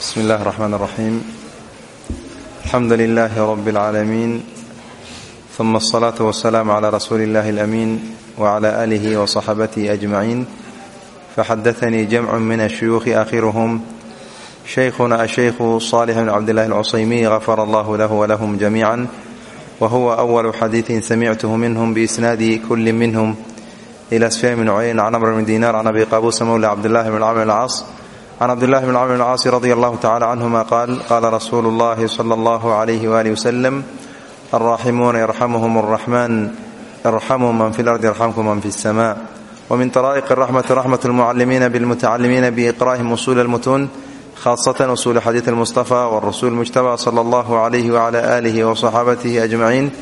bsmi اllah الرحmn الرaxيim alxamdu لlah rb العaalamiin ثuma الصlaaة والسlaam عlى rasuuli اllahi الأmin وعlى آlih وصaxabatih أجmaعin faxadaثnii jamc min الshuyuuخi akhiruhm shaykhuna aلshaykhu صالح bn cabdالlahi الcusaymiy غafar allah lah wlahm جamiعا whuwa أwl xadiiثi samicth minhm bإsnaadi kuli minhm إlى sfyan bn cuyayn can amr bn dinar can abi qabusa mawla cabdالlahi bn cmr الcaas can cabdillahi bn camr bn caasi radi allahu tacala canhuma qaal qaala rasuulu llahi sala allahu alayhi waali wasalam alraaximuuna yarxamuhum araxmaan irxamuu man fi lardi yarxamkum man fi اsama wmin طaraa'iq raxmati raxmat lmucalimiina bilmutacalimiina biiqra'ihim usuuli almutuun khaasatan usuuli xadiid almustafa warasul mujtaba sala allahu alayhi wcala aalihi waصaxaabatihi ajmaciin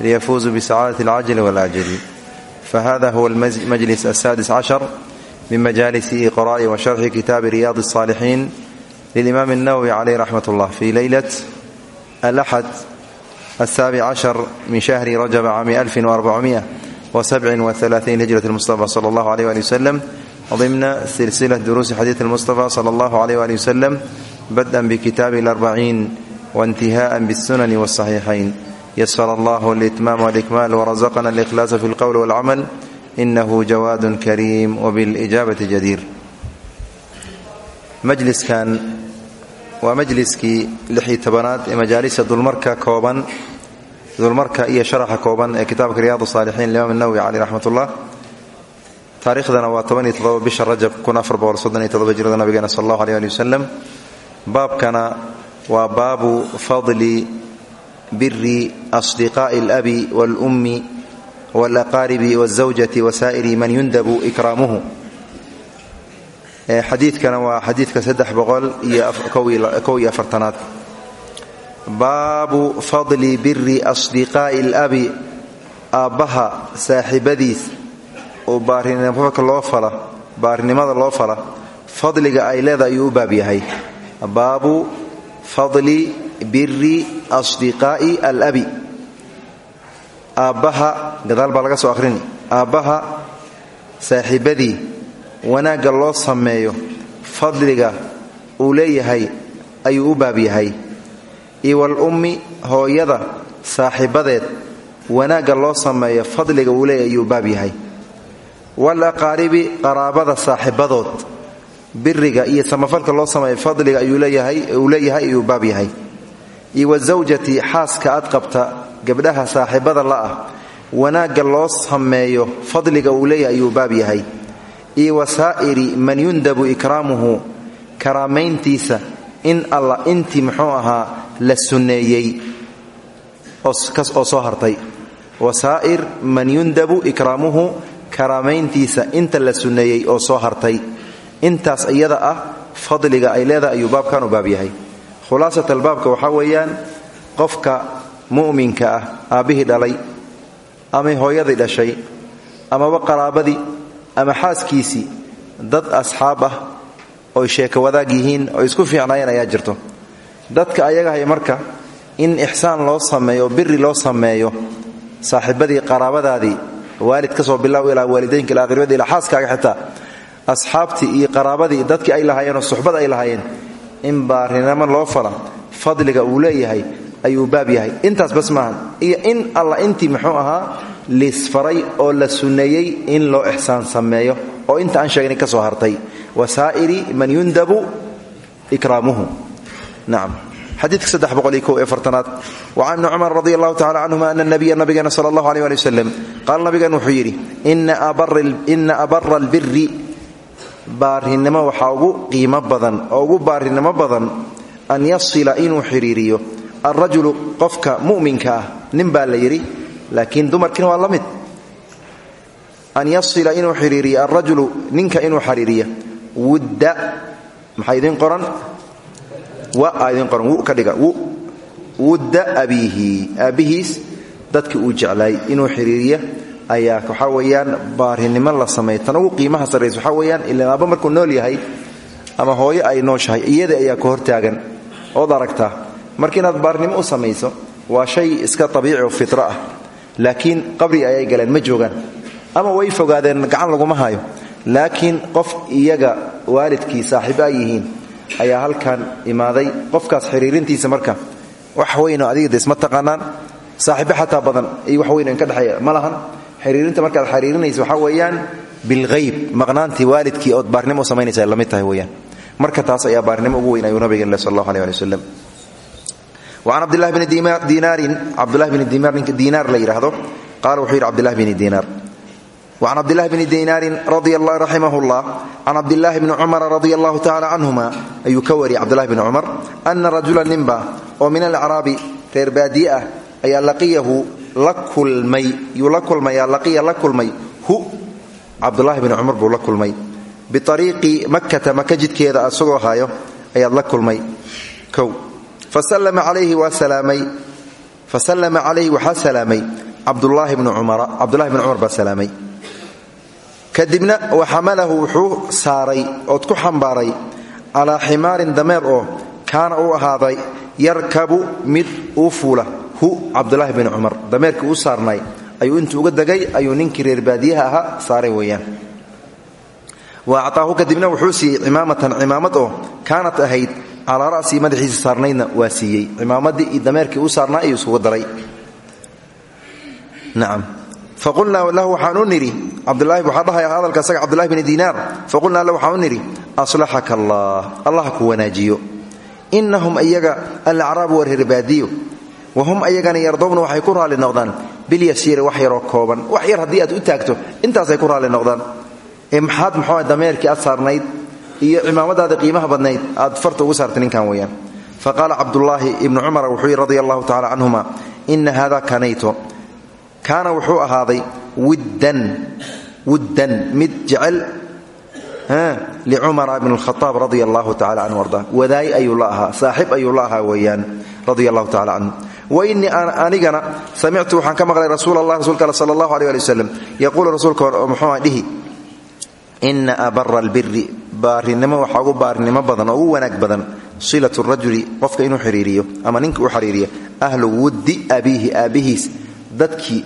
liyafuuzuu bisacaadati alcajli wاlajli fahada huwa almajlis asaadis cashar min majalisi iqra'i wa sharxi kitaabi riyaad الصaalixiin lilimaam الnawowi caleyh raxmat اllah fi leylat alaxad asaabic cashar min shahri rajab cami alfin وarbacumiئa وsabcin وaلaaثiin hijrat اlmustafa salى اllah alيh ali waslem ضimna silsilaة duruusi xadiid اlmustafa salى اllah alيh ali waslem badأn bkitaabi اlarbaciin waاntihaءa bالsunani wالصaxiixayn yasr allah اlitmaam wاlإkmaal wrazaqna اlإkhlaasa fi اlqowl wاlcamal inahu jawaad kariim wbilijaabati jadiir majliskan waa majliskii lixii tobanaad ee majaalisa dulmarka kooban dulmarka iyo sharaxa kooban ee kitaabka riyaad saalixiin imaam nawowi caleyh raxmat ullah taariikhdana waa bisha rajab jirada nabigeena sal allahu aleh ali wasalam baabkana waa baabu fadli biri asdiqaa'i alabi waalummi wlaqaaribi wاzawjati wasaa'iri man yundabu ikraamuhu xadiidkana waa xadiidka saddex boqol iyo kow iyo afartanaad baabu fadli biri asdiqaa'i اlabi aabbaha saaxiibadiis oo baarinimaka loo fala baarinimada loo fala fadliga ay leeda ayuu u baab yahay baabu fadli biri asdiqaa'i alabi aabbaha gadaal baa laga soo akhrini aabbaha saaxiibadii wanaagga loo sameeyo fadliga uu leeyahay ayuu u baab yahay. Iyo walummi hooyada saaxiibadeed wanaagga loo sameeyo fadliga uu leeyahay ayuu u baab yahay. Wal aqaaribi qaraabada saaxiibadood biriga iyo samafalka loo sameeyo fadliga uu leeyahay ayuu baab yahay. Iyo wasawjati xaaska aad qabta gabdhaha saaxiibada la'ah wanaagga loo sameeyo fadliga uu leeyahay ayuu baab yahay. Iyo wasaa'iri man yundabu ikraamuhu karaamayntiisa in alla intii muxuu ahaa la sunneeyey. Oo soo hartay. Wasaa'ir man yundabu ikraamuhu karaamayntiisa inta la sunneeyey oo soo hartay. Intaas iyada ah fadliga ay leedahay ayuu baabkan u baab yahay. Khulaasat albaabka waxaa weeyaan qofka mu'minka ah aabbihii dhalay ama hooyadii dhashay amaba qaraabadii ama xaaskiisii dad asxaab ah oy sheeko wadaag yihiin oo isku fiicnaayeen ayaa jirto. Dadka ayagahay marka in ixsaan loo sameeyo oo biri loo sameeyo saaxiibadii qaraabadaadii waalid ka soo bilow ilaa waalidaynka ilaa aqribada ilaa xaaskaaga xitaa asxaabtii iyo qaraabadii dadkii ay lahaayeen oo suxbad ay lahaayeen in baarinimo loo fala fadliga uu leeyahay ayuu baab yahay. Intaas bas maahan iyo in alla intii muxuu ahaa liisfaray oo la sunneeyey in loo ixsaan sameeyo oo inta aan sheegnay ka soo hartay. Wasaa'iri man yundabu ikraamuhu. Nacam xadiidka saddex boqol iyo kow wa can ibni cumar radi allahu tacala canhuma ana nabiya nabigeena sala allahu aleh ali wasalam qaala nabigan wuxuu yidhi ina abara albiri ugu qiimo badan ugu baarinimo badan an yasila inuu xidhiiriyo alrajulu qofka mu'minka ah nin baa la yidhi laakiin dumarkiina waa la mid an yasila inuu xidhiiriyo alrajulu ninka inuu xidhiiriya wudda maxaa idin qoran idin qoran wu ka dhiga wu wudda abiihi aabbihiis dadkii uu jeclaay inuu xidhiiriya ayaa waxaa weeyaan baarinimo la sameeya tan ugu qiimaha sarraysa waxaa weeyaan ilaan aabba markuu nool yahay ama hooyo ay nooshahay iyada ayaa ka hortaagan ood aragtaa marka inaad baarnimo u samayso waa shay iska abiici oo fitra ah. Laakiin qabri ayay galeen ma joogaan. Ama way fogaadeen gacan laguma hayo laakiin qof iyaga waalidkii saaxiibo ay yihiin ayaa halkan imaaday qofkaas xiriirintiisa marka wax weynoo adiga de isma taqaanaan? Saaxiibo badan iyo wax weyn ka dhexeeya. Ma lahan. Xiriirinta markaad xiriirinaysa waxaa weeyaan bilhayb maqnaantii waalidkii ood baarnimo samaynaysa la mid tahay weyaan marka taas ayaa baarnimo ugu weyn ayuu nabigen le sal allahu aleh ali an cabdlah bni dinaarin cabdulahi bni dimaar ninka diinaar la yidhaahdo qaala wuxuu yidhi cabdilahi bni diinaar wacan cabdilahi bni dinaarin radia allah raximah allah can cabdilaahi bni cumara radia allahu tacala canhuma ayuu ka wariyay cabdilahi bni cumar ana rajula ninba oo min alacraabi reer baadiye ah ayaa laqiyahu la kulmay yuu la kulmayaa laqiya la kulmay hu cabdulahi bni cumar buu la kulmay biariiqi makkata maka jidkeeda asagoo hayo ayaad la kulmay kow fasalama calayhi waxaa salaamay cabdulaahi bni cumar baa salaamay kadibna waxamalahu wuxuu saaray ood ku xambaaray calaa ximaarin dameer oo kaana uu ahaaday yarkabu mid uu fuula hu cabdulaahi bni cumar dameerkii u saarnay ayuu intu uga degay ayuu ninkii reer baadiyaha ahaa saaray weeyaan wa actaahu kadibna wuxuu siiyey cimaamatan cimaamad oo kaanat ahayd calaa ra'sii madaxiisa saarnaydna waa siiyey. Cimaamaddii iyo dameerkii u saarnaa ayuu isugu daray. Nacam faqulnaa lahu waxaanu nidhi cabdulaahi waxaa dhahaya hadalka asaga cabdullahi bni diinaar faqulnaa lahu waxaanu nidhi allah allah ku wanaajiyo. Innahum iyaga alacraabu war herbaadiyo. Wa hum ayagana yardowna waxay ku raalli noqdaan bilyasiiri wax yaroo kooban. Wax yar haddii aad u taagto intaasay ku raalli noqdaan. Ee maxaad muxuu dameerkii aad iyo cimaamadaada qiimaha badnayd aad farta ugu saartay ninkan weeyaan. Faqaala cabdullaahi ibnu cumar wuxuu yidhi radi allahu tacala hada kanayto kaana wuxuu ahaaday wuddan wuddan mid jecel licumara bn اlkhaaab radia allahu tacala canhu arda. Wadaay ayuu la ahaa saaxib ayuu la ahaa weeyaan radia allahu tacala anigana samictu waxaan ka maqlay rasuul allah rasuulka al sala allahu aleh ali waslem yaquulu rasuulka muxuu dhihi ina abara albiri baarinimo waxaa ugu baarinimo badan oo ugu wanaag badan silat rajuli qofka inuu xiriiriyo ama ninka uu xiriiriyo ahlu wuddi abiihi aabbihiis dadkii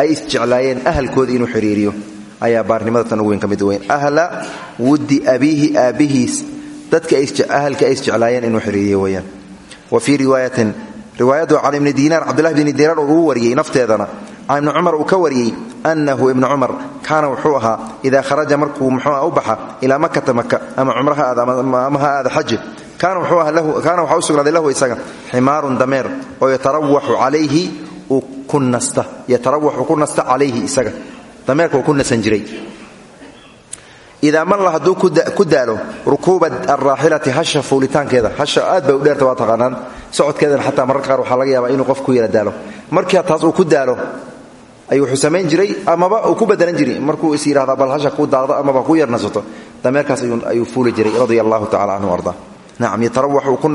ay isjeclaayeen ahalkooda inuu xiriiriyo ayaa baarnimada tan ugu weyn ka mid weyn. Ahla wuddi abiihi aabbihiis dadka ahalka ay isjeclaayeen inuu xiriiriyo weyaan wa fii riwaayatin riwaayadu can ibni diinaar cabdullahi bni diinaar uu wariyey nafteedana can ibni cumar uu ka wariyey annahu ibnu cumar kaana wuxuu ahaa idaa kharaja markuu muxuua u baxa ilaa makata maka ama cumro ha aada ama ha aada xaji kaana waxaa u sugnaaday lahu isaga ximaarun dameer oo yatarawaxu calayhi ku nasta calayhi isaga. Dameerka uu ku nasan jiray idaa malla hadduu ku daalo rukuuba alraaxilati hasha fuulitaankeeda hasha aad bay u dheerta waa taqaanaan socodkeedana xataa mararka qaar waxaa laga yaabaa inuu qof ku yara daalo ayuu wuxuu jiray amaba uu ku bedelan jiray markuu is yidhahdaa bal hasha ku daaqdo amaba ku yar nasato dameerkaas ayuu fuuli jiray radia allahu tacala canhu arda nacam yatarawax uu ku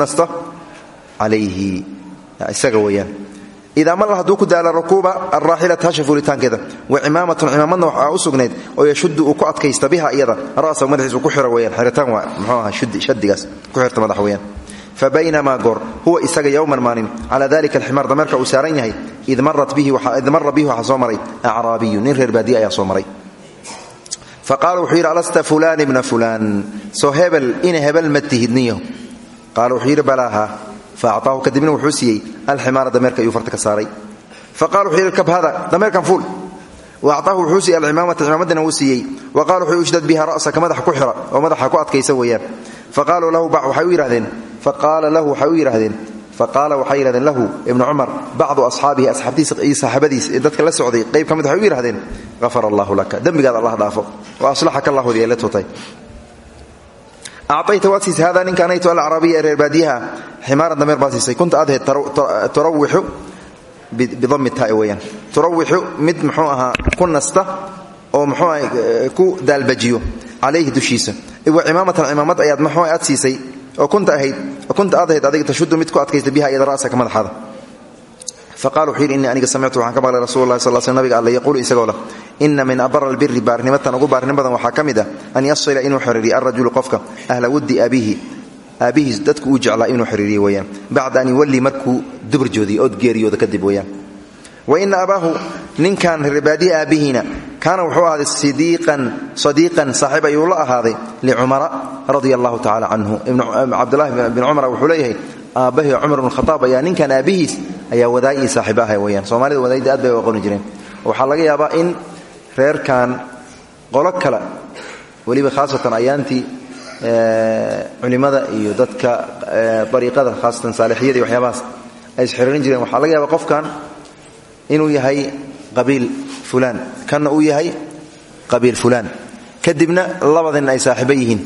isaga weeyaan idaa malla hadduu ku daala rukuuba alraaxilati hasha fuulitaankeeda wa cimaamatun cimaamadna waxaa u sugnayd oo yashuddu uu ku adkaysta biha iyada ra'sahu madaxiis uu ku xiro weyaan xiritaan waa muxuu aha shadigaas ku xirta madax weeyaan fa baynamaa goor huwa isaga yowman maalin calaa dalika alximaar dameerka uu saaran yahay id mara bihi waxaa soo maray acraabiyu nin reer baadiye ayaa soo maray fa qaala wuxuu yidhi alasta fulaan ibna fulaan soo hebel ina hebel saaray. Faqala wuxuu siiyey alcimaamata cimaamaddana wuu siiyey. Wa qala wuxuu ishdad biha ra'saka madaxa ku xira oo madaxa ku adkaysa weeyaan. Faqaaluu lahu waxay u yidhahdeen faqaala lahu waxay u yidhahdeen faqaala waxay yidhahdeen lahu ibnu cumar bacdu asxaabihi asxaabtiisa iyo saaxibadiis ee dadka la socday qayb ka mid waxay u yidhahdeen hafar allahu laka. Dembigaada allah dhaafo. Wa acayta waad siisay hada ninka anaytu alacraabiya ee reer baadiyaha ximaaran dameer baa siisay kunta ahayd turawixu bidami taai weyaan turawixu mid muxuu ahaa ku nasta oo muxuu aha ku daalbajiyo calayhi dushiisa wa cimaamatan cimaamad ayaad muxuu aad siisay oo kunta ahayd kunta aad ahayd faqala wuxuu yidhi innii aniga samictu waxaan ka maqlay rasul lahi sal sl nabiga alle yaquulu isagoo leh ina min abara albiri baarnimatan ugu baarnim badan waxaa ka mid ah an yasila inuu xiriiriyo alrajulu qofka ahla wuddi abiihi aabbihiis dadku uu jeclaa inuu xiriiriyo weyaan bacda an yuwallii markuu duburjoodiyo ood geeriyooda kadib weyaan wa ina abaahu ninkan reerbaadihi aabbihiina kaana wuxuu ahaaday sadiiqan saaxiib ayuu la ahaaday licumara radia allahu tacala canhu cabdulahi bin cumar aabbahi cumar bn khaaab ayaa ninkan aabbihiis ayaa wadaay ii saaxiib aha weyaan soomaalida wadaayda aad bay u aqooni jireen. Waxaa laga yaabaa in reerkan qolo kale weliba khaasatan ayaantii culimada iyo dadka ariiqada khaasatan saalixiyada iyo waxyaabahaas ay isxiriirin jireen. Waxaa laga yaabaa qofkan inuu yahay qabiil fulaan kanna uu yahay qabiil fulaan. Kadibna nin ay saaxiibo yihiin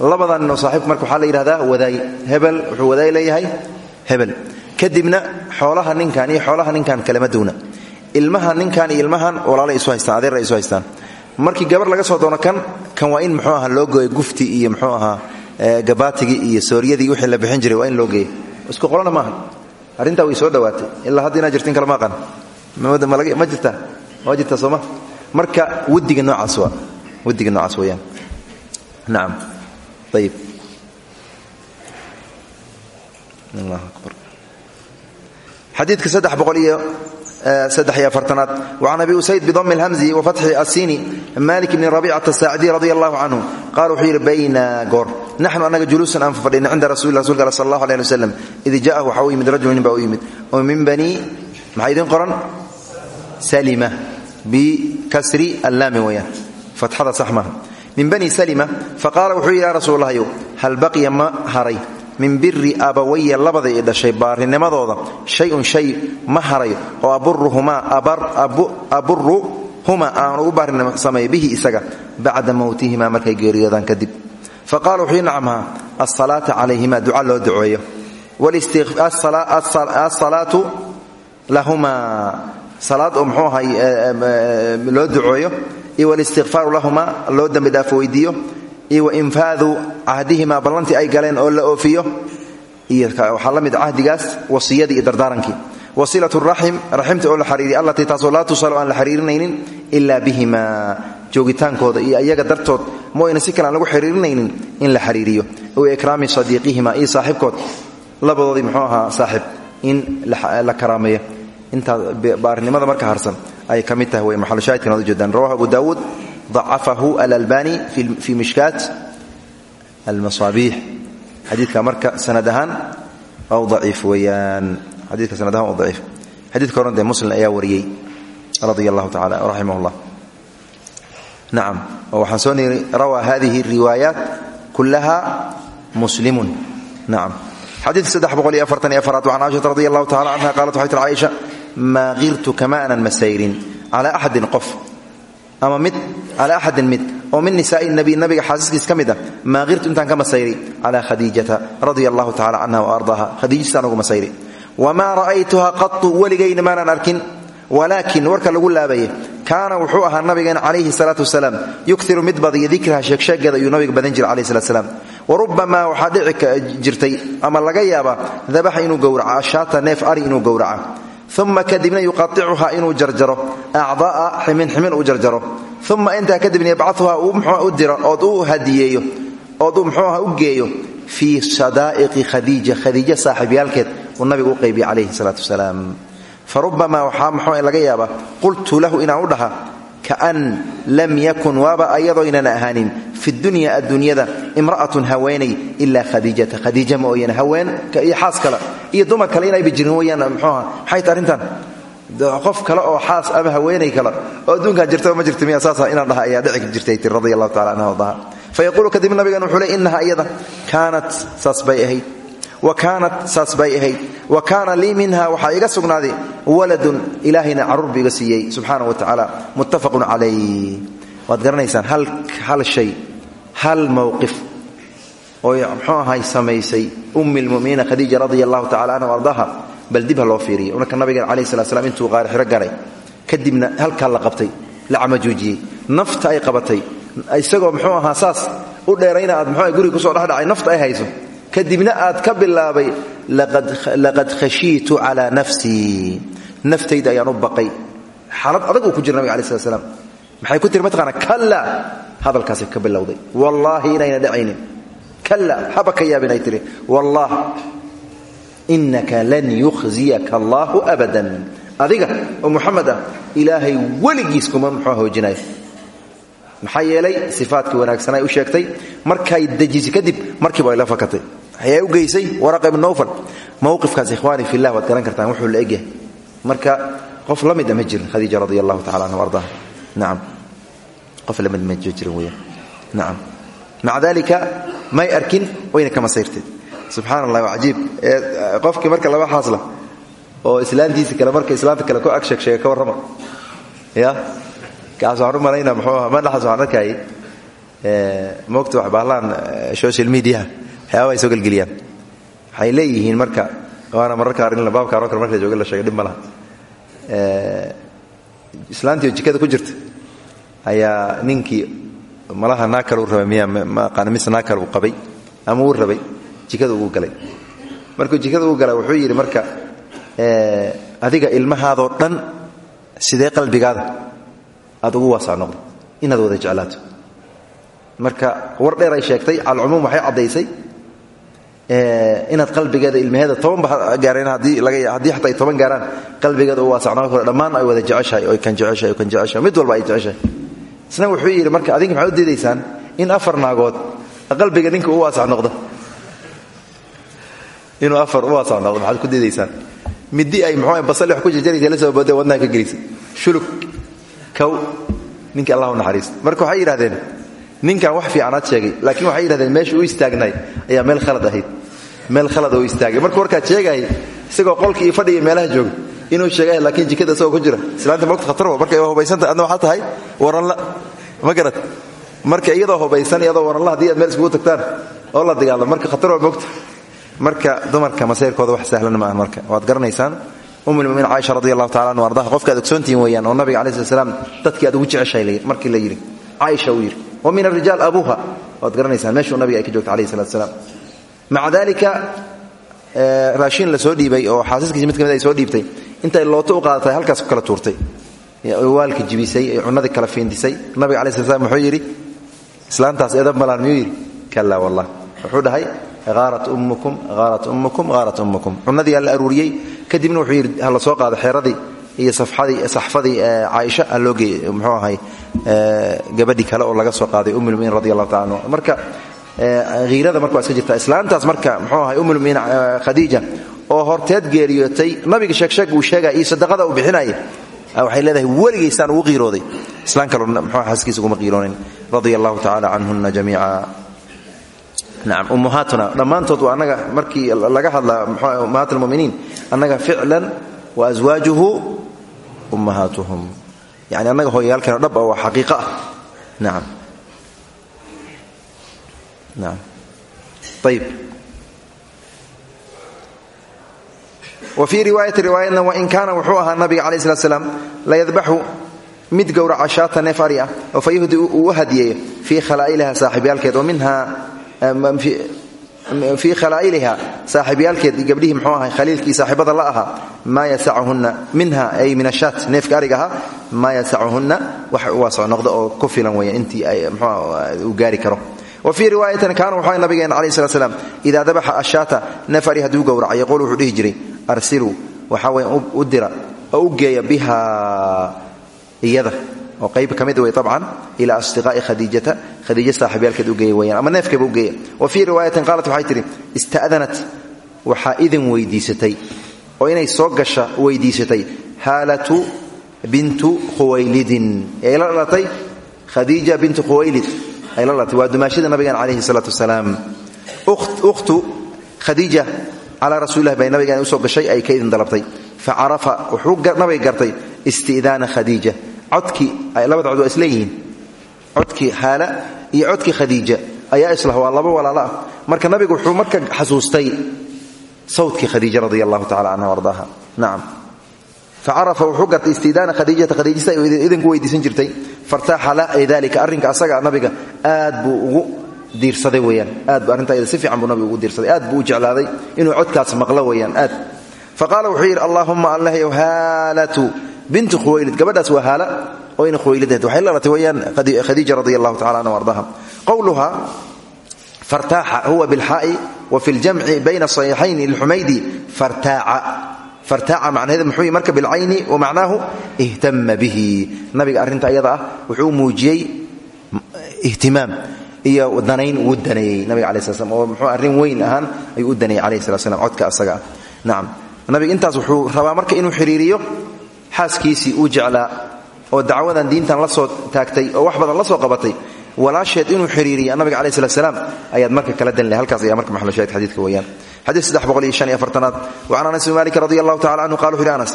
labada nin oo saaxiibka marka waxaa la yidhahdaa wadaay hebel wuxuu wadaay leeyahay hebel. Kadibna xoolaha ninkan xoolaha ninkan kalama duwna ilmaha ninkan iyo ilmahan walaalay isu haystaan adeer ay isu haystaan. Markii gabar laga soo doono kan kan waa in muxuu aha loo gooyo gufti iyo muxuu ahaa gabaatigii iyo sooryadii wixii la bixin jiray waa in loo isku qolana maaha arrintaa way soo dhowaatay ilaa hadda inaa jirtin kale ma aqan ma jirta ma jirta sooma marka wadiga noocaas waa wadiga noocaas weyaan nacam akbar xadiidka saddex boqol iyo saddex iyo afartanaad wacan abi usayd bidami اlhamzi wafatxi asini malik bni rabicata asaacidi radi allahu canhu qala wuxuu yidhi bayna goor naxnu annaga juluusan aan fadhina cinda rasuli rasulka al sal allah aleh ali waslem id jaahu waxaa u yimid rajulu nin baa u yimid oo min bani maxaa idin qoran salima bikasri allaami weyaan fatxada sax maaha min bani salima faqaala wuxuu yidhi ya rasuul allahyow hal baqiya ma haray? Min biri abawaya labada i dhashay baarinimadooda shay-un shay ma haray oo aburuhuma aan ugu baarinimo sameeyo bihi isaga bacda mowtihima markay geeriyoodaan kadib. Faqala wuxuu nacamha asalaata calayhima duca loo duceeyo. Asalaatu lahumaa. Salaad oo mxuu ahay loo duceeyo iyo walistikfaaru lahumaa loo dembi dhaaf weydiiyo iyo wainfaadu cahdihima ballantii ay galeen oo la oofiyo iyo waxaa la mid cahdigaas wasiyadii iyo dardaarankii. Wasilat raxim raximta oo la xariiriya allatii taasoo laa tusalo aan la xiriirinaynin ila bihima joogitaankooda iyo iyaga dartood mooyna si kale aan lagu xiriirinaynin in la xiriiriyo. Wa ikraami sadiiqihima iyo saaxiibkood. Labadoodii muxuu ahaa saaxib in la karaameeyo intaa baarinimada marka harsan ay ka mid tahay way maxalushaahidkan ad ujeedaan rawahu abu daawuud dacafahu alalbani fi mishkaat almasaabiix xadiidka marka sanad ahaan aw daciif weeyaan. Xadiidka sanad ahaan daciif. Xadiidka horan dee muslim ayaa wariyey radia allahu tacala raximah llah nacam oo waxaan soo niri rawaa hadihi riwaayaat kulaha muslimun. Nacam xadiidka saddex boqol iyo afartan iyo afaraad can caaishata radi allahu tacala canha qaalat waxay tir caaisha maa kirtu kama aanan masayrin. Cala axadin qof. Ama mid cala axadin mid. Oo min nisaai nabiy nabiga xaasiskiis ka mid ah maa kirtu intaan ka masayri. Cala khadiijata radia allahu tacala canha wa ardaaha khadiijistaan ugu masayri. Wamaa ra'aytuha qatu weligayna maanan arkin. Walaakin warka lagu laabaye kaana wuxuu ahaa nabigeena calayhi salaatu wasalaam yukiru mid badiya dikraha sheegsheegeeda ayuu nabiga badan jira calayhi salatu salaam warubamaa waxaa dhici jirtay ama laga yaabaa dabaxa inuu gowraca ashaata neef inuu gowraca uma kadibna yuqaicuha inuu jarjaro acda'a ximin ximin uu jarjaro uma intaa kadibna yabcaduha uu mxua u diro ood u hadiyeeyo ood mxuuaha u geeyo fii sadaa'iqi khadiija khadiija saaxiibyaalkeed uu nabigu u qaybiya calayhi salaatu wasalaam farubamaa waxaa mxuu laga yaabaa qultu lahu inaan u dhaha kaan lam yakun waaba ayadoynan ahaanin fi dunya adduunyada imra'atun haweenay ilaa khadiijata khadiija ma ooyane haweenka iyo xaas kale. Iyo dumar kale inayba jirin weyaan mxuuha maxay ta arrintan qof kale oo xaas ama haweenay kale oo adduunkan jirta ma jirta miya saasa inaan dhaha ayaa dhici jirtay tir radi allahu tacala anha wadaha fayaquulu kadib nabigan wuxuu le inaha iyada kaanat saas bay ahayd wa kaanat saas bay ahayd. Wa kaana lii minha waxaa iga sugnaaday waladun ilaahayna carruur buu iga siiyey subxaana wa tacaala muttafaqun calayh waad garanaysaan hal shay hal mowqif oo mxuu ahay samaysay ummi lmuminiina khadiija radia allahu anha ardaha bal dib ha loo fiiriya marka nabigan calayh salat slam intuu qaari garay kadibna halkaa la qabtay la camajuujiyey nafta ay qabatay isagoo mxuu ahaa saas u dheerayna aad mxuu guriga ku soo dhexdhacay nafta ay hayso kadibna aad ka bilaabay laqad khashiitu calaa nafsii naftayda ayaan u xaalad adag uu ku jira nabig alai slam maxay ku tiri mataqaana kalla. Hadalkaasay ka bilowday. Wallaahi inayna dhacaynin. Kalla. Haba ka yaabin ay tihi wallah inaka lan yukhziyaka allaahu abadan. Adiga oo muxamed ah ilaahay kuma muxuu hoojinayo maxaa yeelay sifaadkii wanaagsanay u sheegtay markay dejisay kadib markiiba ay la fakatay waxay u geysay waraqa ibn nawfal. Mowqifkaas ikhwaani fillah waad garan kartaan wuxuu la egyahay. Marka qof la mid ma jirin khadiija radi allahu tacala anha ardaha nacam qof la mid ma jirin weyaan nacam maca dalika may arkin wayna kama sayrtay subxaan allah waa cajiib. Qofkii marka laba xaasla oo islaantiisa kale marka islaanta kale ku agsheeg sheega ka warrama. Ya? Kaas waxaan u malayna muxuu aha madhaxas waxaan arkayay moogta wax bahlaan social mediaha waxyaaba ay soo gelgeliyaan waxay leeyihiin marka waana mararka qaar in baabka aroo kale marka jooga la sheegay dhib ma laha. Oo jikada ku jirta ayaa ninkii malaha naa kale u rabay miyaa ma aqaana mise naa kale uu qabay ama uu rabay jikada ugu galay. Markuu jikada ugu galay wuxuu yidhi marka adiga ilmahaadoo dhan sidee qalbigaada aad ugu inaad wada jeclaato. Marka war dheer ay sheegtay calcumuum waxay caddaysay inaad qalbigeeda ilmaheeda tobanba gaareen haddii xataa ay toban gaaraan qalbigeeda u waasacnaan karo dhammaan ay wada jeceshahay kan jeceshahay kan jeceshahay mid walba ay jeceshahay. Isna wuxuu yidhi marka adinka maxaad u diidaysaan in afar naagood qalbiga ninka u waasac noqdo? Inuu afar u noqdo maxaad ku diidaysaan? Middi ay muxuu basal wax ku jirjaraysa la soo booday wadnaha ka gelisay shulug kow ninkii allah u naxariista marka waxay yidhahdeen ninkan wax fiicanaad sheegay laakiin waxay yidhahdeen meesha u istaagnay ayaa meel khalad ahayd. Meel khalad oo istaagay. Marka warkaad sheegayay isagoo qolka iyo meelaha jooga inuu sheegay laakiin jikada isagoo ku jira. Islaanta mogta khatarwa markay hubaysanta adna waxaa tahay waranla ma garad? Marka iyadoo hubaysan iyadoo waranla haddii aad meel iskugu tagtaan oo la dagaalamo marka khatarwa mogta marka dumarka masayrkooda wax sahlan maaha marka. Waad garanaysaan umulmuminiin caaisha radi allahu tacala anhu ardaha qofka ad ogsoontihiin oo nabiga alai slam dadkii aad ugu jeceshahay markii la yidhi caaisha uu wa min arijaal abuuha. Waad garanaysaan meeshuu nabiga ay ka joogta alayhi salatu salaam. Maca dalika raashin la soo dhiibay oo xaasiskiisi mid ka mid ay soo dhiibtay. Intay looto u qaadatay halkaas ku kala tuurtay. Waalka jibisay ee cunnadii kala fiindisay. Nabiga alai slat slam wuxuu yidhi islaantaas edab malaan miyuu yidhi. Kala wallah wuxuu dhahay aarat ummukum aarat ummukum aarat ummukum. Xeeradii iyo saxfadii caaisha ha loo geey muxuu ahay gabadhii kale oo laga soo qaaday ummulmuminiin radi allahu taala marka hiirada marka waa iska jirta islaantaas marka muxuu ahay ummulmuminiin khadiija oo horteed geeriyootay nabiga sheegsheeg uu sheegaya iyo sadaqada uu bixinaya waxay leedahay weligaysaan ugu qiirooday islaan kaloo muxuu xaaskiisa uguma qiiroonin radia allahu tacala canhuna jamiica nacam ummahaatuna waa annaga markii laga hadlaa ummahaat almuminiin annaga ficlan wa aswaajuhu ummahaatuhum. Yani annaga hooyayaalkeeno dhab ah waa xaqiiqa ah. Nacam nacam ayib wa fii riwaayati riwaayadna wain kaana wuxuu ahaa nabiga calaih slat slam layadbaxu mid gowraca shaata neef ari ah oo fa yuhdi uu u hadiyeeyo fii khalaa'ilaha oo fii khalaa'iliha saaxiibyaalkeed gabdhihii mxuu ahay khaliilkii saaxiibada la ahaa maa yasachunna minha ay min ashaat neefka ariga ahaa maa yasachuhunna wax waasoc noqda oo ku filan weya intii uu gaari karo. Wa fii riwaayatin kaana wuxuu nabigeena calayh slat slam idaa dabaxa ashaata neef ari hadduu gowraca yaquul wuxuu dhihi u u biha iyada oo qayb ka mid wey abcan ila asdiqaa'i khadiijata. Khadiija saaxiibyaalkeed ugeeya weyaan ama neefkeeba ugeeya wa fii riwaayatin qaalat waxay tidhi ista'danat waxaa idin weydiisatay. Oo inay soo gasha weydiisatay. Haalatu bintu khuwaylidin. Ay la dhalatay bintu khuwaylid ay la dhalatay. Waa dumaashada nabigan calayhi salaatu wasalaam. Ukhtu khadiija calaa rasuulilah bay nabigan u soo gashay ay ka dalabtay. Fa carafa wuxuu nabiga gartay isti'daana khadiija codkii labada cod waa isleeyihiin codkii iyo codkii khadiija ayaa islah waa laba walaalo ah. Marka nabigu wuxuu marka xasuustay sawtkii khadiija radi allahu tacala canha ardaaha nacam facarafa wuxuu gartay istidaana khadiijata. Khadiijista ay idinku jirtay. Fartaaxa la dalika arrinka asaga nabiga aad buu ugu diirsaday weyaan aad bu arrintaa si fiican buu nabigu ugu diirsaday. Aad buu jeclaaday inuu codkaas maqlo weyaan aad. Faqaala wuxuu yidhi allahuma allahyow bintu khuwaylid. Gabadhaas waa haala oo ina khuwaylid waxay la dhalatay weyaan khadiija radi allahu tacala anha ardaha qowluha fartaaxa huwa bilxaa'i wa fi ljamci bayna saxiixayn lxumaydi fartaaca fartaaca macnaheeda muxuu marka bilcayni wa macnaahu ihtama bihi. Nabiga arrinta ayada ah wuxuu muujiyey ihtimaam iyo danayn wuu daneeyey nabiga alai sl slam oo muxuu arrin weyn ahaan ayuu u daneeyey alayhi slat slam codka asaga. Ah nacam nabiga intaas wuxuu rabaa marka inuu xiriiriyo xaaskiisii uu jeclaa oo dacwadan diintan la soo taagtay oo wax badan la soo qabatay walaasheed inuu xiriiriya nabiga alai slat slaam ayaad marka kala danle halkaas ayaa marka maxlushaahid xadiidka weeyaan. Xadiid saddex boqol iyo shan iyo afartanaad wacan anas bn malik radi allahu canhu qala wuxu anas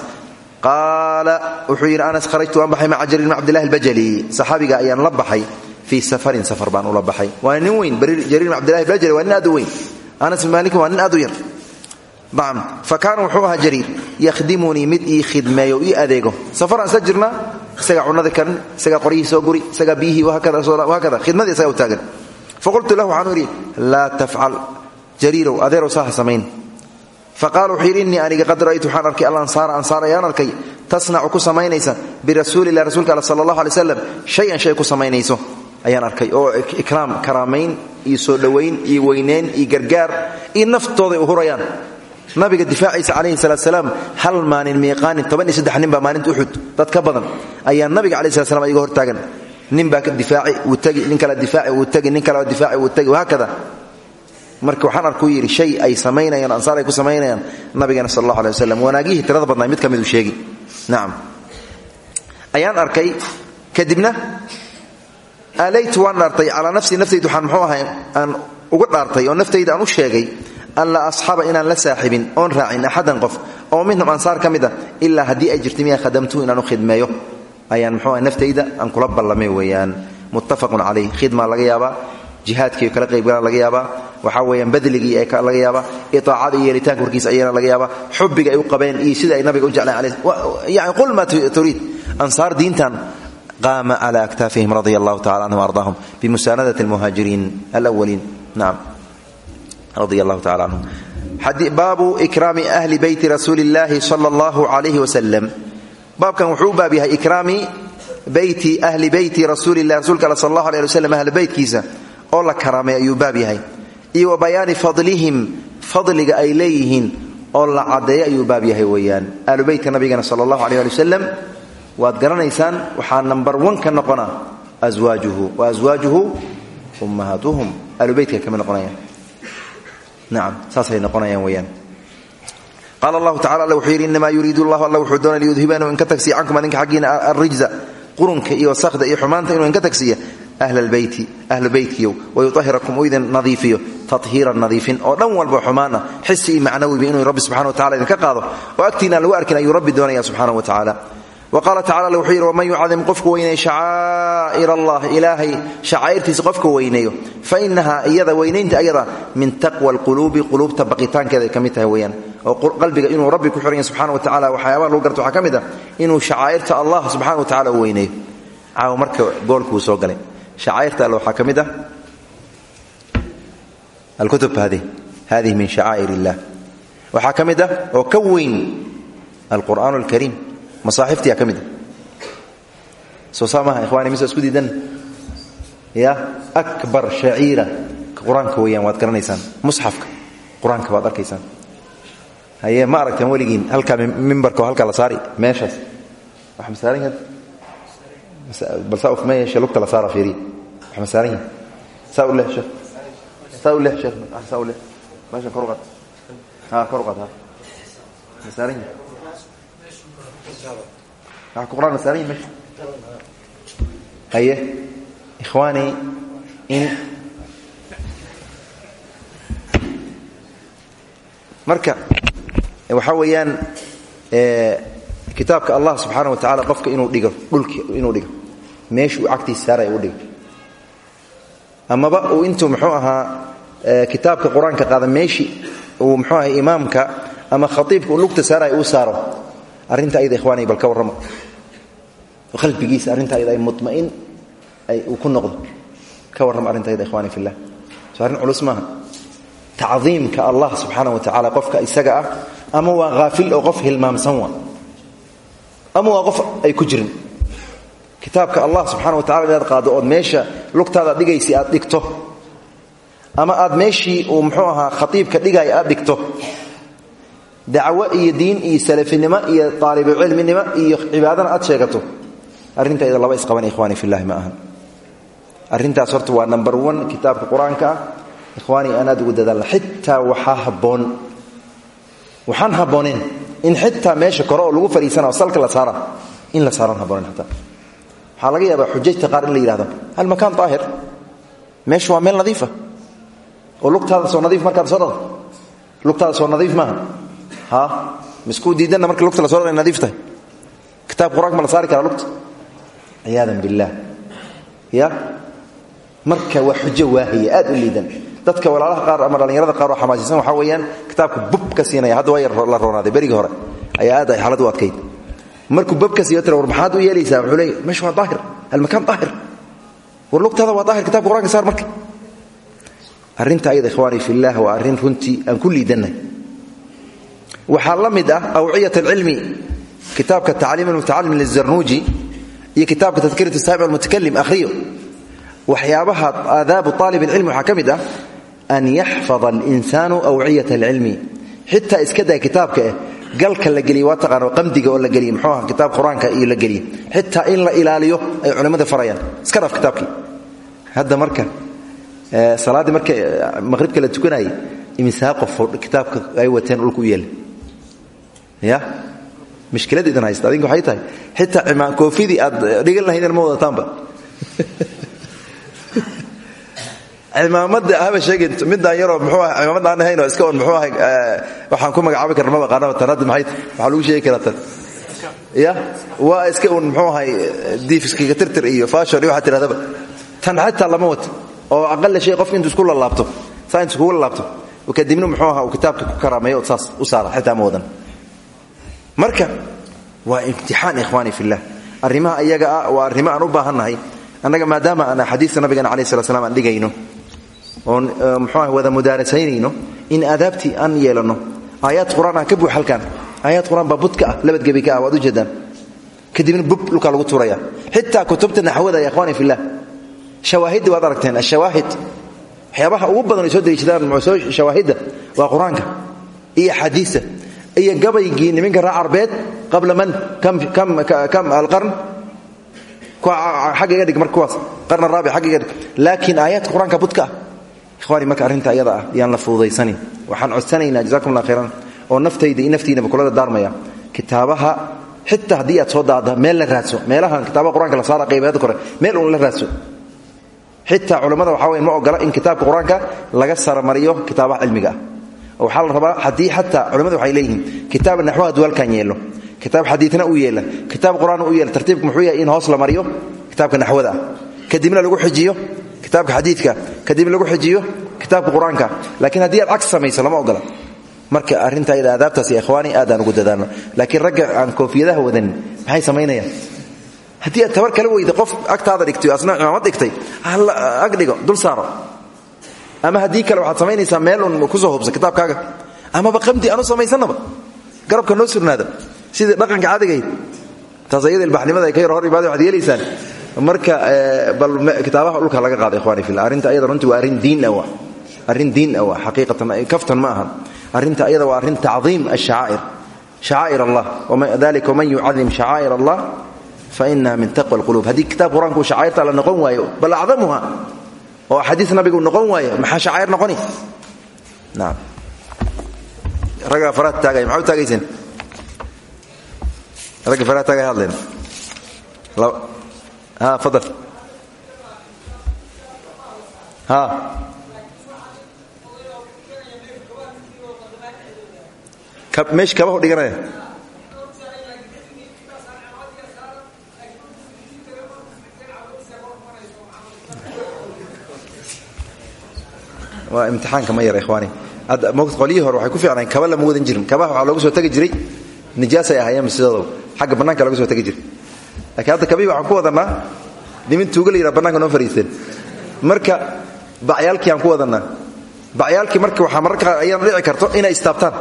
qaala wuxuu anas kharajtu waan baxay maca jarir bn cabdillahi albajali. Saxaabiga ayaan la baxay fii safarin safar baan ula baxay. Waa nin weyn jariir bn abdillahi albajali waa nin aad anas bn malikin waa nin nacam fa kaana wuxuu ahaa jariir. Yakhdimunii mid ii khidmeeyo ii adeego. Safaraan isla jirnaa isagaa cunada karin isagaa qoryihii soo guri isagaa biyihii hakada khidmadii isagaa u taagan. Faqultu lahu waxaanu idhi laa tafcal. Jariirow samayn. Faqaala wuxuu aniga qad ra'aytu waxaan arkay alansaara ansaar ayaan arkay. Tasnacu ku samaynaysa birasuulilah rasuulka all sala allah alay slam shay-an shay ku samaynayso. Ayaan arkay. Oo ikraam karaamayn iyo soo dhowayn iyo weyneyn iyo gargaar iyo naftooday u hurayaan nabiga difaaciisa calayhi salatsalaam hal maalin miiqaanin toban iyo saddex nin baa maalinta dad ka badan ayaa nabiga calayi slat slam iga hortaagan. Nin baa difaaci wuu tegi nin kale difaaci wuu tegi nin kale difaaci wuu tegi wahaakada marka waxaan arkuu yidhi shay ay samaynayaan ansaar ay ku samaynayaan nabigeena sal allah alay wasalam tirada badnaa mid ka miduu sheegi nacam ayaan arkay kadibna aalaytu waan dhaartay calaa nafsii naftaydu waxaan ahay aan uga dhaartay oo naftayda aan u sheegay an laa asxaba inaan la saaxibin oon raacin axadan qof oo minhum ansaar ka mid a ilaa haddii ay jirta miyaa khadamtuhu inaan u khidmeeyo. Ayaan ahay naftayda aan kula ballamay weeyaan. Muttafaqun calayh khidmaa laga yaabaa jihaadkii kala qaybgalaan laga yaabaa waxaa weeyaan badligii laga yaabaa iطaacada iyo yeelitaanka warkiisa ayana laga yaabaa xubbiga ay u qabeen iyo sida ay nabiga u jeclaan yani qul maa turiid. Ansaar diintan qaama cala aktaafihim radia allahu tacala canhum ardaahum bimusaanadati almuhaajiriin alawaliin nacam radia allahu tacala canhum baabu ikraami ahli beyti rasuuli illaahi sala allahu calayhi wasalam baabkan wuxuu u baab yahay ikraami beyti ahli beyti rasuulilah rasuulka all sal allahu aleh ali waslam ahli beytkiisa oo la karaamay ayuu baab yahay. Iyo wa bayaani fadlihim fadliga ay leeyihiin oo la caddeeyo ayuu baab yahay weeyaan. Ahlu beytka nabigana sala allahu aleh ali wasalam waad garanaysaan waxaa nambar wan ka noqona aswaajuhu wa qaala allahu tacala alla wuxuu yidhi innamaa yuriidu allahu alla wuxuu doonay liyudhiba inuu inka tagsiya cankum adinka xaggiina alrijza qurunka iyo wasakda iyo xumaanta inuu inka tagsiya ahla lbeyti ahlu beytkiyow wayuahirakum uu idin nadiifiyo tahiiran nadiifin oo dhan walba xumaan ah xisi iyo macnawiba inuu rabbi subxana wa tacala idinka qaado oo agtiina aan lagu arkin qaala tacala wuxuu yidhi waman yucadim qofku weyneeyo shacaa'ir allah ilaahay shacaa'irtiisa qofka weyneeyo fa inahaa iyada weynaynta ayada min taqwa alquluubi quluubta baqitaankeeda ay ka mid tahay weeyaan oo qalbiga inuu rabbi ku xiran yahy subxana wa tacala waxyaabaha lagu garto waxaa ka mid ah inuu shacaa'irta allah subxana wa tacala u weyneeyo caawa marka goolkuu soo masaaxiftiyaa ka mid ah. Soo saa maaha ikhwani mise isku diidan? Ya akbar shaciira. Qur'aanka weeyaan waad garanaysaan. Musxafka qur'aanka waad arkaysaan. Haye ma aragteen weligiin halkaa mimbarka oo halkaa la saari meeshaas. Wax ma saaran yahay? Bal saa uf ma yeeshe lugta la saara fiiriya wax ma saaran yahay? Saa u leh sheekh. Saa u leh sheekh. Saa u leh. Meesha kor u qaad. Ha kor u qaad ha ma saaran yahay quraan saaran yahay haye ikhwaani in marka waxaa weeyaan kitaabka allah subxaana wa tacala qofka inuu dhigo dhulki inuu dhigo meesha uu cagtiisa saaraya u dhigo. Amaba uu intuu muxuu ahaa kitaabka qur'aanka qaada meeshii uu muxuu ahaa imaamka ama khatiibka uu lugta saaraya uu saaro arrinta ayada ikhwaani bal ka warrama qalbigiisa arrinta ayada ay mutma'in uu ku noqdo. Ka warrama arrinta ayada ikhwani fillah. Soo arrin culus maaha. Tacdiimka allah subxaana wa tacaala qofka isaga ah ama waa haafil oo qof hilmaamsan wa ama waa qof ay ku jirin. Kitaabka allah subxana wa tacala inaad qaado ood meesha lugtaada dhigaysi aad dhigto. Ama aad meeshii uu muxuu ahaa khatiibka dhigaya aad dhigto dacwo iyo diin iyo salafinimo iyo aalibucilminimo iyo cibaadana aad sheegato. Arrinta iyada laba isqaban ikhwaani fillahi ma ahan. Arrintaas horta waa number one kitaabka qur'aanka ah. Ugu dadaalna xitaa waxaa habboon. Waxaan habbooneen in xitaa meesha kore lagu fadhiisanao salka la saara in la saaran habbooneen xataa waxaa laga yaabaa qaar in la yidhahdo almakaan daahir? Meeshu waa meel nadiifa oo lugtaada soo nadiif markaad soo dhaqdo lugtaada soo nadiif maaha? ha miskuu diidanna marka lugta la soo dhaqay nadiif tahay? Kitaab qur'aanka ma la saari karaa lugta? Ciyaadan billaah. Ya? Marka waa xujo waahiya aad u liidan. Dadka walaalaha qaar ama dhallinyarada qaar oo xamaasisan waxaa weeyaan kitaabku bub ka siinaya. Hadda waa la roonaaday berigii hore. Ayaa aad ay xaalad u adkayd. Markuu bub ka siiyo tira war maxaad u yeelaysaa? Wuxuu leey meesha waa daahir. Almakaan daahir. War lugtaada waa daahir kitabka qur'aanka saar marka. Arrinta ayada ikhwaani fillaah waa arrin runtii aan ku liidannahay waxaa la mid ah awciyat alcilmi kitaabka tacliim almutacalim lizarnuuji iyo kitaabka tadkirat saamic almutakalim akhriyo. Waxyaabaha aadaabu aalib alcilmi waxaa ka mid ah an yaxfada alinsaanu awciyat alcilmi. Xitaa iska daa kitaabka eh galka la geliye waa taqaano qamdiga oo la geliye muxuu aha kitaab qur'aanka iyo la geliye xitaa in la ilaaliyo ay culimmada farayaan. Iska dhaaf hadda marka salaaddii marka maqhribka la tukanayay imisaa qofoo ay wateen dhulka u ya? Mishkilad idin haysta adinka waxay tahay. Xitaa koofidii aad dhigan lahaydeen ma wadataanba cimaamada haba sheegin midaan yaroo muxuu ah cimaamada aan ahayn oo iska on muxuu ahay waxaan ku magacaabi karna ma baqaanaba tan. Hadda maxay waxaa lagu sheegi karaa tan. Ya? Waa iska un muxuu ahay diifiskiga tirtir iyo faashon iyo waxaa tirahdaba tan xataa lama wato oo aqalla shay qofka intuu isku lalaabto saa intuu kugu lalaabto kadibna muxuu ahaa uu kitaabka ku karaameeyo saas u saara xitaa ma wadan marka waa imtixaan ikhwaani fillah. Arrimaha iyaga ah waa arrimo aan u baahannahay. Annaga maadaama aan xadiiska nabigana alayh slat slam aan dhigayno oon muxuu ah wada mudaarasaynayno in aadaabtii aan yeelanno. Aayaad qur'aan ah ka buux halkan aayaad qur'aan baa budka ah labadgebi ka ah waad u jeedaan. Kadibna bub dhulkaa lagu tuuraya. Xitaa kutubta naxwada ya ikhwaani fillah. Shawaahidda waad aragteen ashawaahid. Waxyaabaha ugu badan ay soo dariishadaan shawaahidda waa qur'aanka iyo axaadiista iyo gabaygii niminka raa carbeed qabla man kam alqarn agga iga dhig marka kuwaas qarn raabic agga iga dhig. Laakiin aayaadka qur'aanka budka ah ikhwaani marka arrinta ayada ah yaan la fududaysanin waxaan codsanaynaa jazakum allah khayran oo naftayda iyo naftiinaba kulada daarmaya. Kitaabaha xitaa haddii aad soo daada meel la raadso meelahan kitaabaha qur'aanka la saara qaybeeda kore meel uun la raadso. Xitaa culammada waxaa weya ma ogola waxaa la rabaa haddii xataa culamadu waxay leeyihiin kitaab naxwo hadduu halkan yeelo kitaab xadiidna u yeela kitaab qur'aan u yeela tartiibku muxuu yahay in hoos la mariyo kitaabka naxwada ah kadibna lagu xijiyo kitaabka xadiidka kadibna lagu xijiyo kitaabka qur'aanka. Laakiin haddii aad cagsi samayso lama ogola. Marka arrinta ayada aadaabtaas ya ikhwaani aadaan ugu dadaalno laakiin ragga aan koofiyadaha wadanin maxay samaynayaan? Haddii aad tabar kala weyda qof agtaada dhigtay asna cimaamad dhigtay ag dhigo dul saaro ama haddii kale waxaad samaynaysaa meel un ku soo hubsa kitaabkaaga. Amaba qamdi aanu samaysanaba garabka noo surnaada sidii dhaqanka caadigayd taas ayada ilbaxnimada ay ka yar hor imaada waxad yeelaysaan. Marka bal kitaabaha dhulka laga qaada ikhwani fillah. Arrinta ayada runtii waa arrin diin awa arrin diin awa xaqiiqatan kaftan ma ahan. Arrinta ayada waa arrin tacdiim ashacaa'ir shacaa'ir allah. Dalika waman yucadim shacaa'ir allah fainaha min taqwa alqulub haddii kitaab qur'aanka uu shacaa'irta la noqon bal acdamuha oo axaadiis nabigu noqon waayo maxaa shacaa'ir noqoni? Naam. Raggaa faraha taagaya maxaa u taagayseen ragga faraha taagay hadleen. Ha fadal. Ha. Meesha kabahu dhiganaya waa imtixaanka ma yara ikhwaani. Qolyihii hore waxay ku fiicnayn kaba lama wadan jirin. Kabaha waxaa loogu soo tagi jiray. Nijaasay ahaayeen sidoodow. Xagga bannaanka looga soo tagi jiray. Laakiin hadda kabihi waxaan ku wadannaa nimin tuuga la yidhaha noo fariisteen. Marka bacyaalkii aan ku wadannaa bacyaalkii marka waxaa mararka qaar dhici karto inay istaabtaan.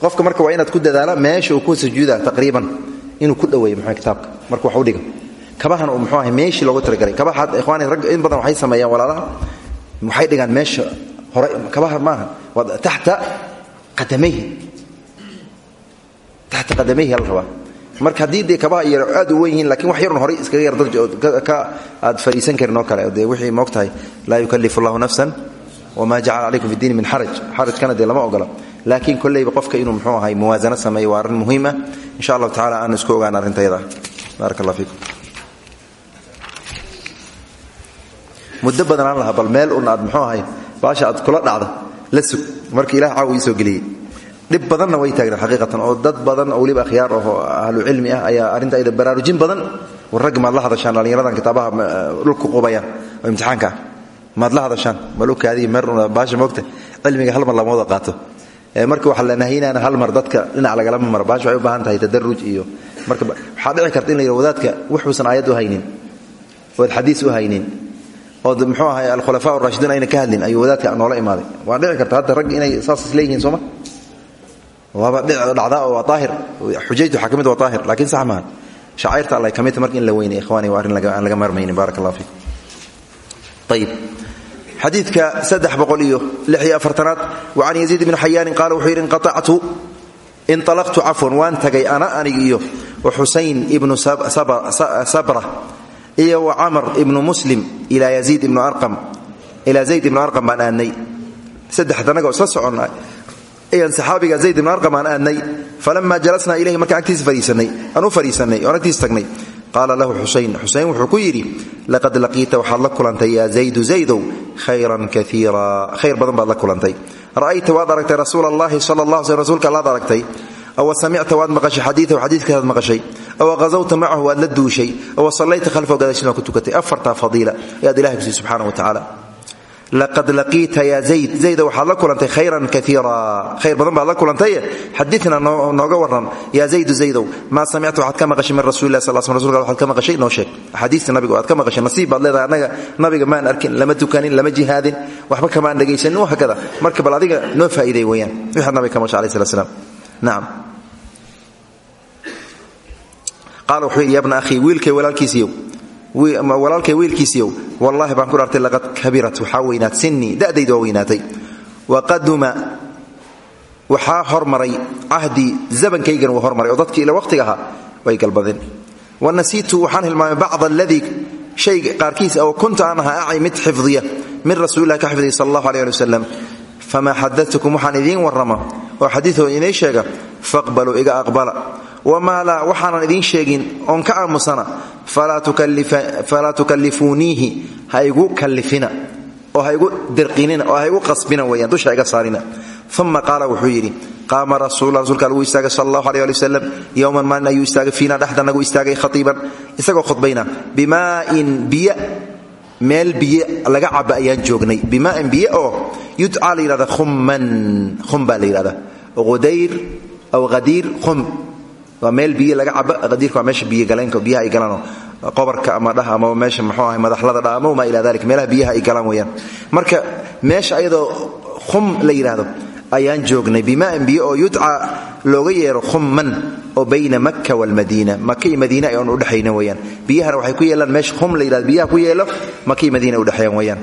Qofka marka waa inaad ku dadaala meesha uu ku sujuuda taqriiban. Inuu ku dhoweeyo muxuu kitaabka. Marka wax u dhiga kabahan uu muxuu ahay meeshii loogu talagalay. Kabaha ikhwaani rag in badan waxay sameeyaan walaalaha. Waxay dhigaan meesha hore kabaha maaha waa taxta qadamayhi qadamayhi la rabaa. Marka haddii dee kabaha yar aad u wen yihiin lakiin wax yarun horay iskaga yar darji ka aad fadhiisan karin oo kale. Dee wixii moog tahay laa yukallifu allahu nafsan wamaa jacala calaykum fi diini min xaraj xarajkana dee lama ogola laakiin kolleyba qofka inuu muxuu ahay muwaasano sameeyo waa arrin muhiim ah insha allahu tacala aan isku ogaan arrintayada baarak allah fiikum. Muddo badan aan lahaa bal meel un aad muxuu ahay baasha aad kula dhacda la sug. Marka ilah caaw soo geliyey. Dhib badanna way taagna xaqiiqatan oo dad badan oo weliba akhyaar oo ahlu cilmi ah ayaa arrinta ayda baraarujin badan. War ragga maad la hadashaan dhallinyaradan kitaabaha dhulku qubaya oo imtixaanka ah. La hadashaan malukaadii mer baasha moogta cilmiga hal mar lama wada qaato. Marka waxaa la nahaynaana hal mar dadka dhinac lagalama maro. Baasha waxay u baahan tahay tadaruj iyo marka waxaa dhici karta in la yidhah wadaadka wuxuusan aayad u haynin ood xadiis u haynin ood muxuu ahay alkhulafaa rashidiin ayna ka hadlin ayuu wadaadka noola imaaday. Waa dhici karta hadda ragg inay saas isleeyihiin sooma waaba dhacdaa oo waa aahir xujaytu waxaa ka mid waa aahir laakiin sax maaha shacairta alla ka midta marka in la weynay ikhwaani waa arrin aan laga maarmaynin barak allah fiikum ayib xadiidka iyo lix iyo wa can yaziid ibni xayaanin qaala wuxuu yidhi inqaactu inalaqtu cafwan waan ana anig iyo xusayn ibnu sabra iyo wa camr muslim ilaa yaziid ibnu arqam. Ilaa zayd ibnu arqam baan aadnay. Saddexdanagoo isla soconna ayaan zayd ibnu arqam aan aadnay. Falammaa jalasnaa ilayhi markaan agtiisa fadhiisanay aan u fadhiisannay oon agtiisa tagnay. Qaala lahu xusayn xusayn wuxuu ku yidhi laqad laqiita waxaad la kulantay yaa zaydu zaydow khayran kaiira khayr badan baad la kulantay. Ra'ayta waad aragtay rasuula allahi sala allah sl rsulka allaad aragtay aw samicta waad maqashay xadiiahu xadiikaad maqashay aw qazawta macahu waad la duushay aw sallayta khalfahu gadaashin waa ku tukatay afartaa fadiila ayaad ilahay kusiiy subxana wa tacaala laqad laqiita ya zayd zayda waxaad la kulantay khayran kaiira khayr badan baad la kulantaye xadiina nooga waran yaa zaydu zaydow maa samicta waxaad ka maqashay min rasulilah sal sl rsulka waxaad ka maqashay noo sheeg axaadiista nabiga aad ka maqashay nasiib baad leedahay annaga nabiga maan arkin lama tukanin lama jihaadin waxba kamaan dhegaysanin wa hakada marka bal adiga noo faa'iiday weeyaan wixaad nabiga ka maqashay alayh slat slam walaalkay wiilkiisiiyow wallaahi baan ku dhaartay laqad kabirat waxaa weynaat sinii da'dayda waa weynaatay. Waqaduma waxaa hormaray cahdii zabankaygana wuu hormaray oo dadkii ila waqtiga ahaa way galbadeen. Wa nasiitu waxaan hilmaamay bacda aladii shay qaarkiis oo kunta aan ahaa aci mid xifdiya min rasuulilah ka xifdiya sal allahu aleh ali wasalam famaa xadatukum waxaan idiin warrama oo xadiioo inay sheega faqbaluu iga aqbala wamaa laa waxaanan idiin sheegin oon ka aamusana falaa tukallifuuniihi ha igu kallifina oo ha igu dirqinina oo ha igu qasbina weyaan dusha iga saarina uma qaala wuxuu yidhi qaama rasuula rsulka algu istaagay sal allahu aleh ali wasalam yowman maalin ayuu istaagay meel biyo laga caba ayaan joognay. Bimaa'in biyo oo yudcaa la yidhahda khumman. Khum baa la yidhahda aw hadiir khum. Waa meel biyo laga caba hadiirka waa meesha biyogaleenka biyaha ay galaan qobarka ama dhah ama meesha muxuu ahay madaxlada dhah ama wamaa ilaa dalik meelaha biyaha ay galaan weeyaan. Marka meesha ayadoo khum la yidhaahdo ayaan joognay bimaa'in biyo oo yudcaa looga yeero khumman oo bayna makka waalmadiina maka iyo madiina ay oon udhexayna weeyaan biyahana waxay ku yeelaan meesha khum la yidhahdo biyaha ku yeelo maka iyo madiina udhexeeyaan weeyaan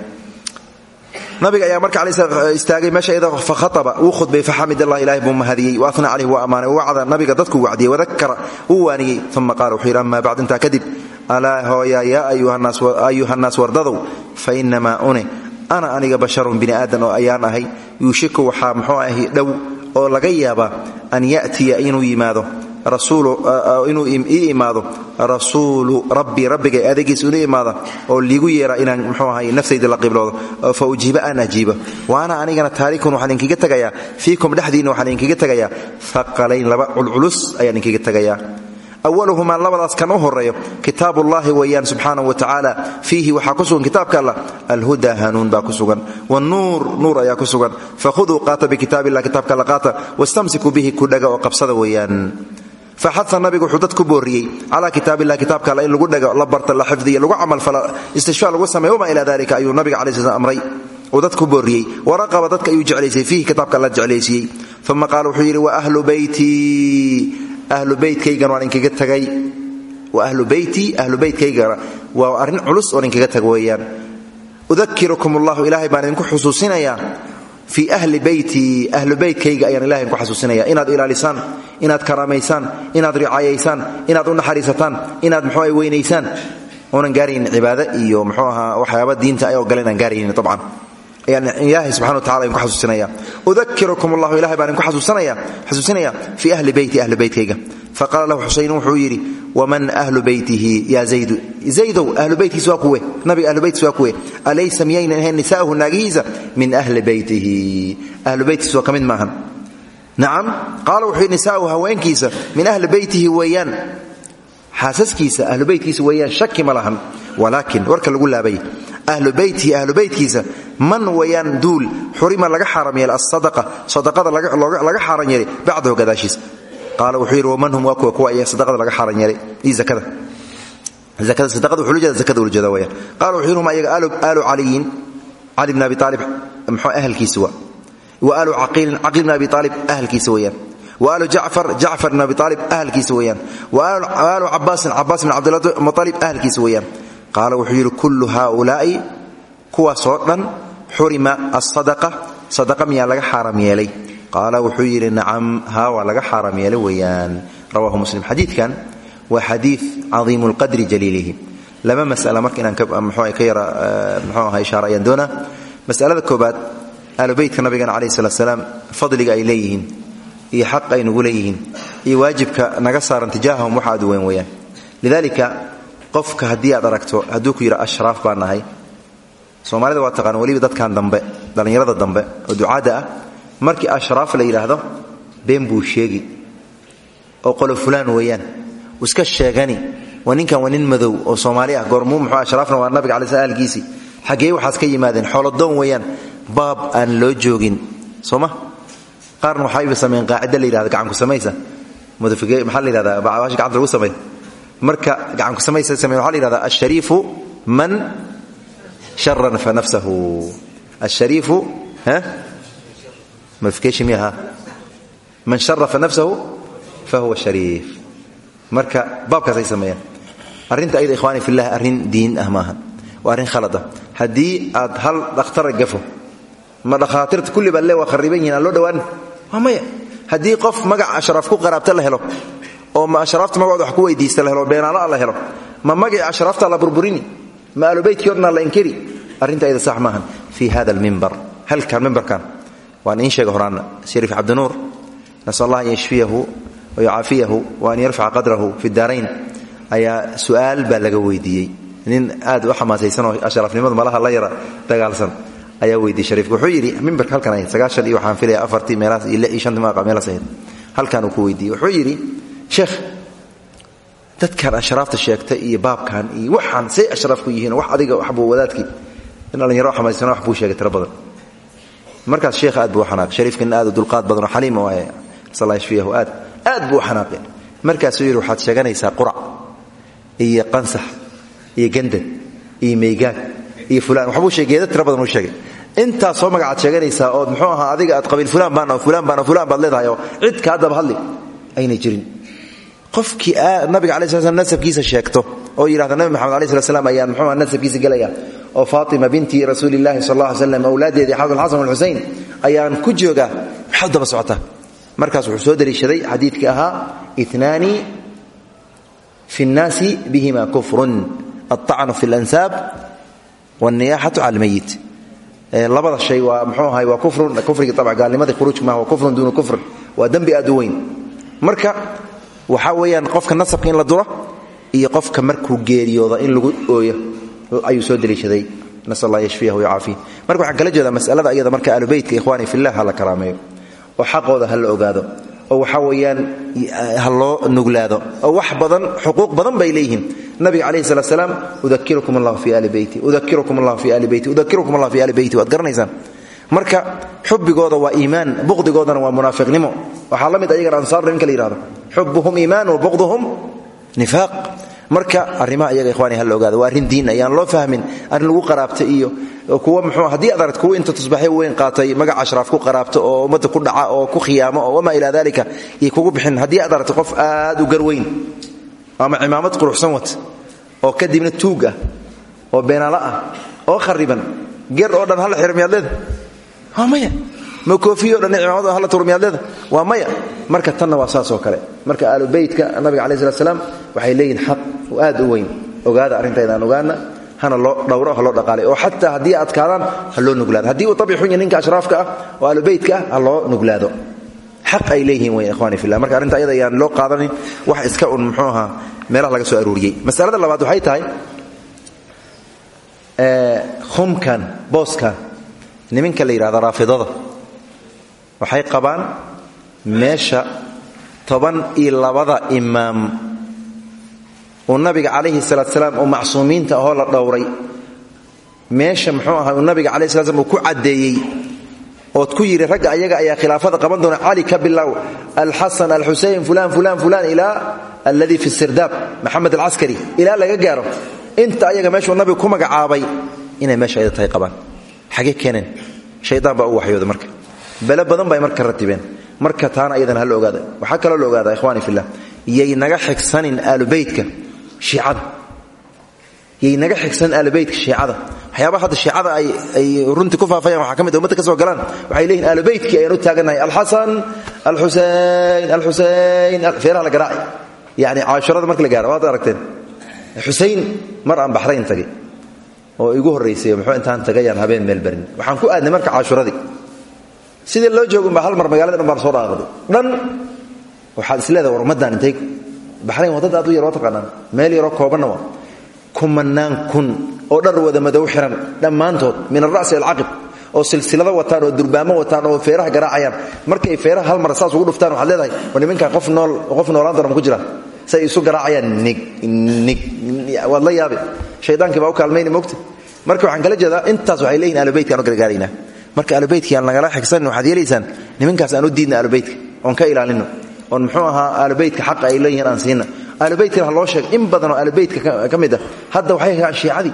nabiga ayaa marka istaagay meesha iyada fahaaba wuu khudbay faxamid allah ilahay buu mahadiyey waana calayh waa ammaanay wacda nabiga dadkuu wacdiyey wadakara wuu waaniyey. Uma qaala wuxuu yidhi amaa bacd intaa kadib alaa hooyaa yaa ayuhannaas wardadow fa inamaa une ana aniga basharun bini aadan oo ayaan ahay yuushiku waxaa muxuu ahi dhow oo laga yaabaa an ya'tiya inuu yimaado inuu ii imaado rasuulu rabbii rabbigay adeegiis inuu imaada oo liigu yeera inaan mxuu ahay naftayda la qibloodo oo fa ujiiba aan ajiibo wa ana anigana taarikun waxaan idinkaga tegayaa fiikum dhexdiinna waxaan idinkaga tegayaa haqalayn laba culculus ayaan idinkaga tegayaa awaluhumaa labadaas kan u horeeyo kitaabullaahi weeyaan subxaanahu wa tacaala fiihi waxaa ku sugan kitaabka allah alhuda hanuun baa ku sugan wanuur nuur ayaa ku sugan fakhuduu qaata bikitaabillah kitaabka alla qaata wastamsikuu bihi ku dhaga oo qabsada weeyaan faxaa nabigu wuxuu dad ku booriyey calaa kitaabilah kitaabka alla in lagu dhago la barta la xifdiya lagu camalfala istishfaa lagu sameeyo wamaa ilaa dalika ayuu nabiga cala sl amray uu dad ku booriyey waraqaba dadka ayuu jeclaysay ahlu beytkaygan waan inkaga tagay. Wa ahlu beyti ahlu beytkaygana waa arrin culus oon inkaga tag weeyaan. Allahu ilaahay baan idinku xusuusinayaa. Fii ahli beyti ahlu beytkayga ayaan ilahay ku xasuusinaya inaad ilaalisaan inaad karaamaysaan inaad ricaayaysaan inaad u naxariisataan inaad muxuu ay weynaysaan. Oonan gaaraynin cibaado iyo muxuu ahaa waxyaaba diinta ayoo gale inaan gaaraynin ilahay baan idinku xasuusinaya fii ahli beyti ahli beytkayga faqaala lahu xusayn wuxuu yidhi waman ahlu beytihi ya zaydu? Zaydow ahlu beytkiis waa kuwe. Nabiga ahlu beytkiis waa kuwe. Alaysa miyaynan ahayn nisaahu naagihiisa? Min ahli beytihi ahlu beytkiis waa ka mid maahan. Nacam. Qaala wuxuu yidhi nisaa'uhu haweenkiisa. Min ahli beytihi weeyaan. Xaasaskiisa ahlu beytkiisa weeyaan shaki ma lahan. Walaakin warka lagu laabay ahlu beytihi ahlu beytkiisa man wayaan duul xurima laga xaaram yeelay asadaqa sadaqada laga xaaran yeelay bacdahu gadaashiisa qaala wuxuu yidhi waman hum? Waa kuwa kuwa iya sadaqada laga xaaran yeelay. Iyo zakada. Sadaqada wuxuu jeeda zakada ula jeeda wayaan. Qaala wuxuu yidhi hum ayaga aalu caliyin cali bn abi aalib muxuu ahalkiisa waa. Wa aalu caqiilin caqiil bn abi aalib ahalkiisa weeyaan wa aalu jacfar jacfar bn abi aalib ahalkiisa weeyaan wa aalu cabaasin cabaas bn cabdilmualib ahalkiisa weeyaan qaala wuxuu yidhi kullu haaulaa'i kuwaasoo dhan xurima asadaqa sadaqa miyaa laga xaaram qaala wuxuu yidhi nacam haa waa laga xaaram yeelay rawahu muslim. Xadiidkan waa xadiid cadiimu lqadri jaliilihi. Laba mas'ala marka inaan mxuu ka yara mxuu aha ishaara ayaan doonaa. Mas'alada koobaad ahlu beytka nabigana calayhi salatu salaam fadliga ay leeyihiin iyo xaq ay leeyihiin iyo waajibka naga saaran tijaahahum u weyn weeyaan. Lidaalika qofka haddii aad aragto hadduu ku yidha ashraaf baan soomaalida waa taqaan weliba dadkan dambe dhallinyarada dambe oo ducaadda ah markii ashraaf la yidhaahdo been buu sheegi oo qolo fulaan weeyaan iska sheegani waa ninkan waa oo soomaali ah goormuu muxuu ashraafna waa nabiga cala sl ahlkiisii xaggee waxaas ka yimaadeen xoolodoon weeyaan baab aan loo joogin soo ma qaarna waxayba sameeyeen qaacida la yidhahda gacanku samaysa mudafige maxaa la yidhahdaa baashi gacanta lagu sameey marka gacanku samaysa sameyn. Waxa la yidhahdaa ashariifu man sharafa nafsahu. Ashariifu ha? Modification miyaha? Man sharafa nafsahu fahuwa shariif. Marka baabkaasay sameeyaan. Arrinta ayada ikhwaani fillahi arrin diin ah maaha. Waa arrin khalad ah. Haddii aad hal dhakhtara gafo ma dhakhaatiirta kulli baad le waa khariban yihiin aan loo dhowaanin waa maya. Haddii qof magac ashraaf ku qaraabta la helo oo ma ashraafta magacooda wax ku weydiista la helo beenaala la helo. Ma magacii ashraafta la burburini? Ma aalubeytkii o dhan la inkiri? Arrinta ayada sax maahan fii hada almimbar halkan mimbarkan waan iin sheega horaana shariif cabdinuur. Nasal allah an yashfiyahu wayucaafiyahu wa an yarfaca qadrahu fi daarayn. Ayaa su'aal baa laga weydiiyey. Nin aad u xamaasaysan oo ashraafnimadu malaha la yara dagaalsan ayaa weydiiyey shariifka. Wuxuu yidhi mimbarka halkan ahayd sagaashan iyo waxaan filaya afartii meelaas iyo lix iyo shantii maaqa meelaas ahayd. Halkan uu ku weydiiyey. Wuxuu yidhi sheekh dadkan ashraafta sheegta iyo baabkan iyo waxaan say ashraaf ku yihiin wax adiga waxbuu wadaadkii. In dhallinyaro xamaasaysan wax buu sheegay tiro markaas sheekh aad buu xanaaq shariifkan aad u dulqaad badan oo xaliim waaye sala yashfiyahu aad aad buu xanaaqay markaasuu yidhi waxaad sheeganaysaa qurac iyo qansax iyo gandad iyo meygaan iyo fulaan. Waxbuu sheegay geeda tiro badan uu sheegay. Intaas soo magacaad sheeganaysaa ood muxuu ahaa adiga aad qabiil fulaan baan oo baan oo fulaan baad leedahay oo cid kaa daba hadli. Aynay jirin qofkii ah, nabiga ala sl nasabkiisa sheegto oo yidhahda nabi maxamed alai sla slam ayaan muxuuha nasabkiisa gelaya oo faatima binti rasuulilahi sal alla slam awlaadeedii xasan walxusain ayaan ku jooga maxaad daba socota? Markaas wuxuu soo dariishaday xadiidkii ahaa itnaani fi nnaasi bihima kufrun alacnu fi lansaab wاlniyaxatu cala almayit labada shay waa mxuu ahay waa kufrun kufrigii ab gaalnimadii khuruujka maah waa kufrun duuna kufr waa dembi aad u weyn. Marka waxaa weeyaan qofka nasabka in la duro iyo qofka markuu geeriyooda in lagu ooyo ayuu soo daliishaday. Nasal allah yashfiyahu yacaafiih marka waxaan kala masalada ayada marka ahlubeytka ikhwaani fillah ha la oo xaqooda ha ogaado. Oo waxaa weeyaan ha loo nuglaado. Oo wax badan xuquuq badan bay leeyihiin. Nabiga calayhi salat salaam udakirukum allah fii ali beyti. Allah fii ali beyti. Allah fii ali beyti. Garanaysaan marka xubigooda waa iimaan buqdigoodana waa munaafiqnimo. Waxaa la mid ayagana ansaarna ninka la yihahdo xubuhum iimaan wa buqduhum nifaaq. Marka arrimaha iyaga ikhwaani ha la waa arrin diin ayaan loo fahmin arrin lagu qaraabta iyo kuwa muxuu haddii aad aragt inta tusbaxyo weyn qaatay magac ashraaf ku qaraabto oo ummadda ku dhaca oo ku khiyaamo oo wamaa ilaa dalika iyo kugu bixin haddii aad aragto qof aad u garweyn ama cimaamad quruxsan wat oo kadibna tuug ah oo beenaalo ah oo khariban ger oo dhan hal xir miyaad leeda maya. Ma koofiyo dhan cimaamad hala turmiyaad leeda maya. Marka tanna waa saasoo kale. Marka aalubeytka nabiga calayi slat waxay leeyihiin xaq aad u weyn. Ogaada arrintaydaan ogaana hana loo dhowro loo dhaqaalay oo xataa haddii adkaadaan ha loo nuglaado. Haddii uu abci xun ninka ashraafka ah oo aalubeytka ah loo nuglaado. Xaq ay leeyihiin wey ikhwani fillah. Marka arrinta ayaan loo qaadanin wax iska un muxuu ahaa laga soo aruuriyey. Masalada labaad waxay tahay humkan booskan niminka la yidhahda raafidada. Waxay qabaan meesha toban iyo labada imaam uu nabiga calayhi salaat salaam oo macsuumiinta ahoo la dhowray. Meesha muxuu ahaa uu nabiga calayhi slat slam uu ku caddeeyey. Ood ku yidhi ragga ayaga ayaa khilaafada qaban doona cali ka bilow. Alxasan alxusein fulan fulan fulan ilaa alladii fi sirdaab maxamed alcaskari ilaa laga gaaro. Inta ayaga meeshuu nabigu ku magacaabay inay meesha ayada tahay qabaan xagee keeneen. Shaydaan baa u waxyooda marka. Bele badan bay marka ratibeen. Marka taana ayadan ha la ogaada waxaa kaloo la fillah yay naga xigsanin aalubeytka shiicada. Yay naga xigsanin aalubeytka shiicada. Waxyaabaha hadda shiicada ay runtii ku faafayaan waxaa ka mid ummadda ka soo galaan. Waxay leeyihiin aalubeytkii ayaan u taagannahay alxasan alxusein alxusein la garaaci yani caashurada marka la gaaro waad aragteen. Xusein mar aan baxrayn tagay oo igu horraysay muxuu intaan tagayaan habeen meel barin. Waxaan ku aadnay marka caashuradii sidii loo joogun baa hal mar magaalada dhan soo dhaaqday dhan waxaad isleedahay war ummaddaan intay baxrayn waa dad aad u yar waa taqaanaan meel yaroo koobanna waa. Kumanaan kun oo dhar wada madow xiran dhammaantood min alra'si alcaqib oo silsilado wataan oo durbaamo wataan oo feeraha garaacayaan. Markay feeraha hal mar saas ugu dhuftaan waxaad leedahay war qof nool qof noolaan doona ku jiraan say isu garaacayaan waad la yaabe shaydaankii baa u kaalmayni mogta marka waxaan kala jeedaa intaas waxay leeyihiin aalubeytka aan u gargaaraynaa marka aalubeytkii aan lagala xigsanin waxaad yeelaysaan nimankaas aan u diidna aalubeytka oon ka ilaalino oon muxuu ahaa aalubeytka xaqa ay leeyihiin aan siina aalubeytkana ha loo sheeg in badanoo aalubeytka ka mid ah. Hadda waxay hayaan shiicadii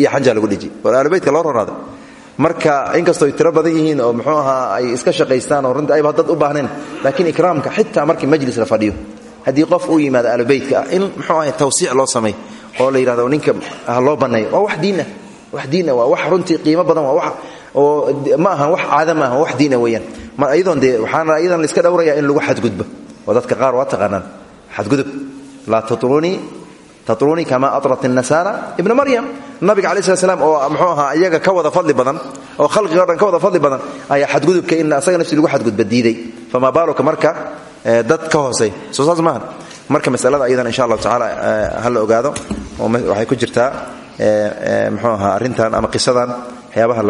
iyo xanjaa lagu dhejiyey war aalubeytka loo ronaada marka inkastoo ay tiro badan yihiin oo muxuu ahaa ay iska shaqaystaan oo runta ayba dad u baahnayn laakiin ikraamka xitaa markii majlis la fadhiyo haddii qof uu yimaado aalubeytka ah in muxuu ahay tawsiic loo samay oo la yidhahdo ninka ha loo banneeyo waa wax diinah wax diina waa wax runtii qiimo badan waa wax oo ma ahan wax caada ma ahan wax diina weeyaan. Mar ayadoon dee waxaana ayadan la iska dhowraya in lagu xadgudbo. Oo dadka qaar waa taqaanaan. Xadgudub. Laa tatrunii tatrunii kama atrat الnasaara ibna maryam. Nabiga calayi slat slam oo muxuu ahaa iyaga ka wada fadli badan oo khalqigo dhan ka wada fadli badan ayaa xadgudubka in asaga nafsi lagu xadgudba diiday. Famaa baaluka marka dad ka hoosey soo saas maaha marka masalada ayadan insha allahu tacaala ha la ogaado waxay ku jirtaa muxuu ahaa arrintan ama qisadan waxyaabaha